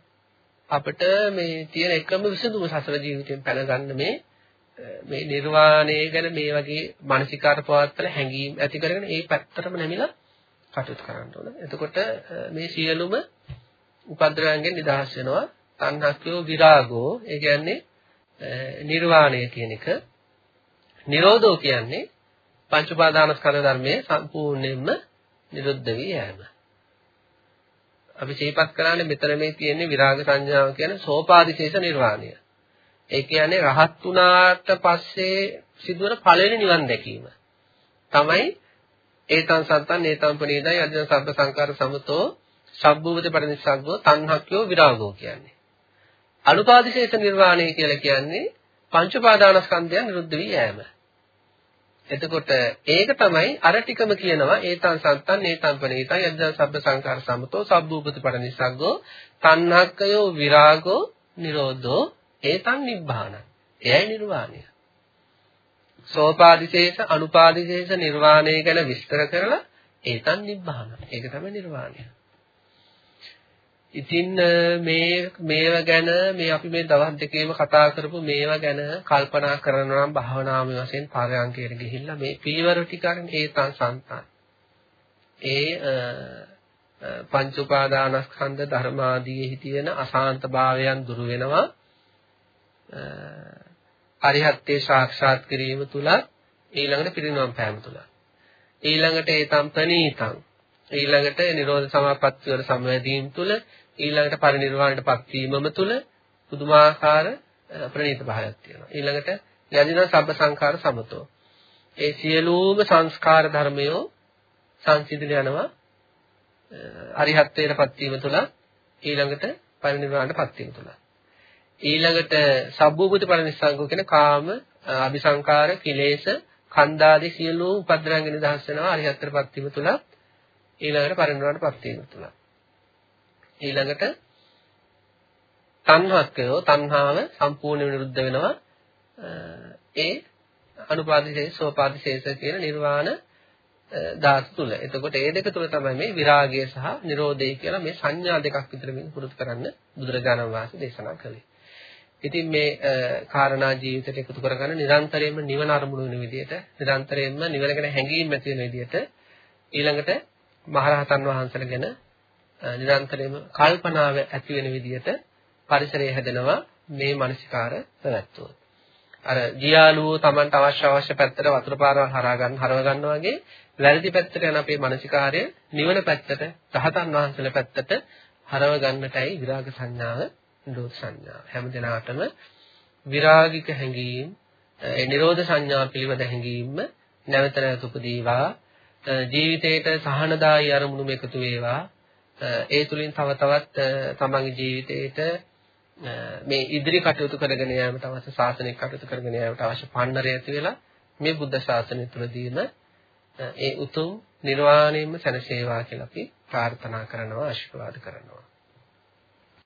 S1: අපිට මේ තියෙන එකම විසඳුම සසර ජීවිතයෙන් පැනගන්න මේ මේ නිර්වාණය ගැන මේ වගේ මානසිකාර පවත්තල හැඟීම් ඇති කරගෙන ඒ පැත්තටම නැමිලා කටයුතු කරන්න ඕන. එතකොට මේ සියලුම උපද්‍රවයන්ගෙන් නිදහස් වෙනවා. තණ්හක්කෝ විරාගෝ ඒ කියන්නේ නිර්වාණය කියන එක. නිරෝධෝ කියන්නේ පංච උපාදානස්කන්ධ ධර්මයේ සම්පූර්ණයෙන්ම නිරුද්ධ වී යෑම. අපි සිහිපත් කරන්නේ මෙතන මේ තියෙන්නේ විරාග සංඥාව කියන සෝපාදිශේෂ නිර්වාණය. ඒ කියන්නේ රහත් වුණාට පස්සේ සිදුවන පළවෙනි නිවන් දැකීම. තමයි ඒතං සත්තං නේතං පනීදයි අධින සබ්බ සංකාර සමතෝ සබ්බූපති පරිනිස්සග්ගෝ තණ්හක්ඛයෝ විරාගෝ කියන්නේ. අනුපාදිශේෂ නිර්වාණය කියලා කියන්නේ පංච පාදානස්කන්ධයන් නිරුද්ධ වී යෑම. එතකොට ඒක තමයි අර ටිකම කියනවා ඒතං සත්තං නේතං පනීතං අධින සබ්බ සංකාර සමතෝ සබ්බූපති පරිනිස්සග්ගෝ තණ්හක්ඛයෝ විරාගෝ නිරෝධෝ ඒතං නිබ්බාන. එයයි නිර්වාණය. සෝපාදිශේෂ අනුපාදිශේෂ නිර්වාණය ගැන විස්තර කරලා ඒතන් නිබ්බාන. ඒක තමයි නිර්වාණය. ඉතින් මේ මේව ගැන මේ අපි මේ දවස් දෙකේම කතා කරපු මේවා ගැන කල්පනා කරනවා නම් භාවනාමය වශයෙන් පාරයන්කයට ගිහිල්ලා මේ පීවර ටික අරන් ඒතන් සන්තන්. ඒ පංච උපාදානස්කන්ධ ධර්මාදීෙහි තියෙන අසාන්ත භාවයන් දුරු වෙනවා. අරිහත්ත්වේ සාක්ෂාත් කිරීම තුල ඊළඟට පිරිනවම් පෑම තුල ඊළඟට ඒතම් ප්‍රණීතං ඊළඟට නිරෝධ සමාපatti වල සමවැදීම් තුල ඊළඟට පරිනිර්වාණයටපත් වීමම තුල පුදුමාකාර ප්‍රණීත භාවයක් තියෙනවා. ඊළඟට යදින සබ්බ සංඛාර සමතෝ. ඒ සියලුම සංස්කාර ධර්මයෝ සංසිඳන යනවා අරිහත්ත්වයටපත් වීම තුළ ඊළඟට පරිනිර්වාණයටපත් වීම තුළ. ඊළඟට සබ්බූපති පරිනිස්සංගෝ කියන කාම අபிසංකාර කිලේශ කන්දාදී සියලු උපද්‍රයන්ගෙන් නිදහස් වෙනවා අරිහත්ත්වයටපත් වීම තුළ ඊළඟට පරිනිර්වාණයටපත් වීම තුළ. ඊළඟට තණ්හක්කයෝ තණ්හාව සම්පූර්ණයෙන් නිරුද්ධ වෙනවා ඒ අනුපාදිශේෂ සෝපාදිශේෂ කියන නිර්වාණ ධාතු තුල. එතකොට ඒ දෙක තුල තමයි මේ විරාගය සහ නිරෝධය කියලා මේ සංඥා දෙකක් විතර මේ පුරුදු කරන්න බුදුරජාණන් වහන්සේ දේශනා කළේ. ඉතින් මේ කාරණා ජීවිතයට එකතු කරගන්න නිරන්තරයෙන්ම නිවන අරමුණු වෙන විදිහට නිරන්තරයෙන්ම නිවන ගැන හැඟීම් ඇති වෙන විදිහට ඊළඟට මහරහතන් වහන්සේලා ගැන නිරන්තරයෙන්ම කල්පනාව ඇති වෙන විදිහට පරිසරය හැදෙනවා මේ මානසිකාර පැවැත්වුවොත්. අර ගියාලුව Tamanට අවශ්‍ය අවශ්‍ය පැත්තට වතුර පාරවල් හරා ගන්න හරව ගන්නවා වගේ වැරදි පැත්තට යන අපේ මානසිකාර්ය නිවන පැත්තට රහතන් වහන්සේලා පැත්තට හරව ගන්නටයි විරාග සංඥාව නිරෝධ සංඥාව. හැම දිනාටම විරාගික හැඟීම් ඒ නිරෝධ සංඥා පිළිබඳ හැඟීම් නැවත නැවත උපදීවා ජීවිතේට සහනදායී අරමුණු එකතු වේවා ඒ තුලින් තව තවත් තමන්ගේ ජීවිතේට මේ ඉදිරි කටයුතු කරගෙන යාමට අවශ්‍ය ශාසනික කටයුතු කරගෙන යාමට අවශ්‍ය පන්නරය ඇති වෙලා මේ බුද්ධ ශාසනය තුළදීම ඒ උතුම් නිර්වාණයෙන්ම සැනසේවා කියලා අපි ප්‍රාර්ථනා කරනවා ආශිර්වාද කරනවා.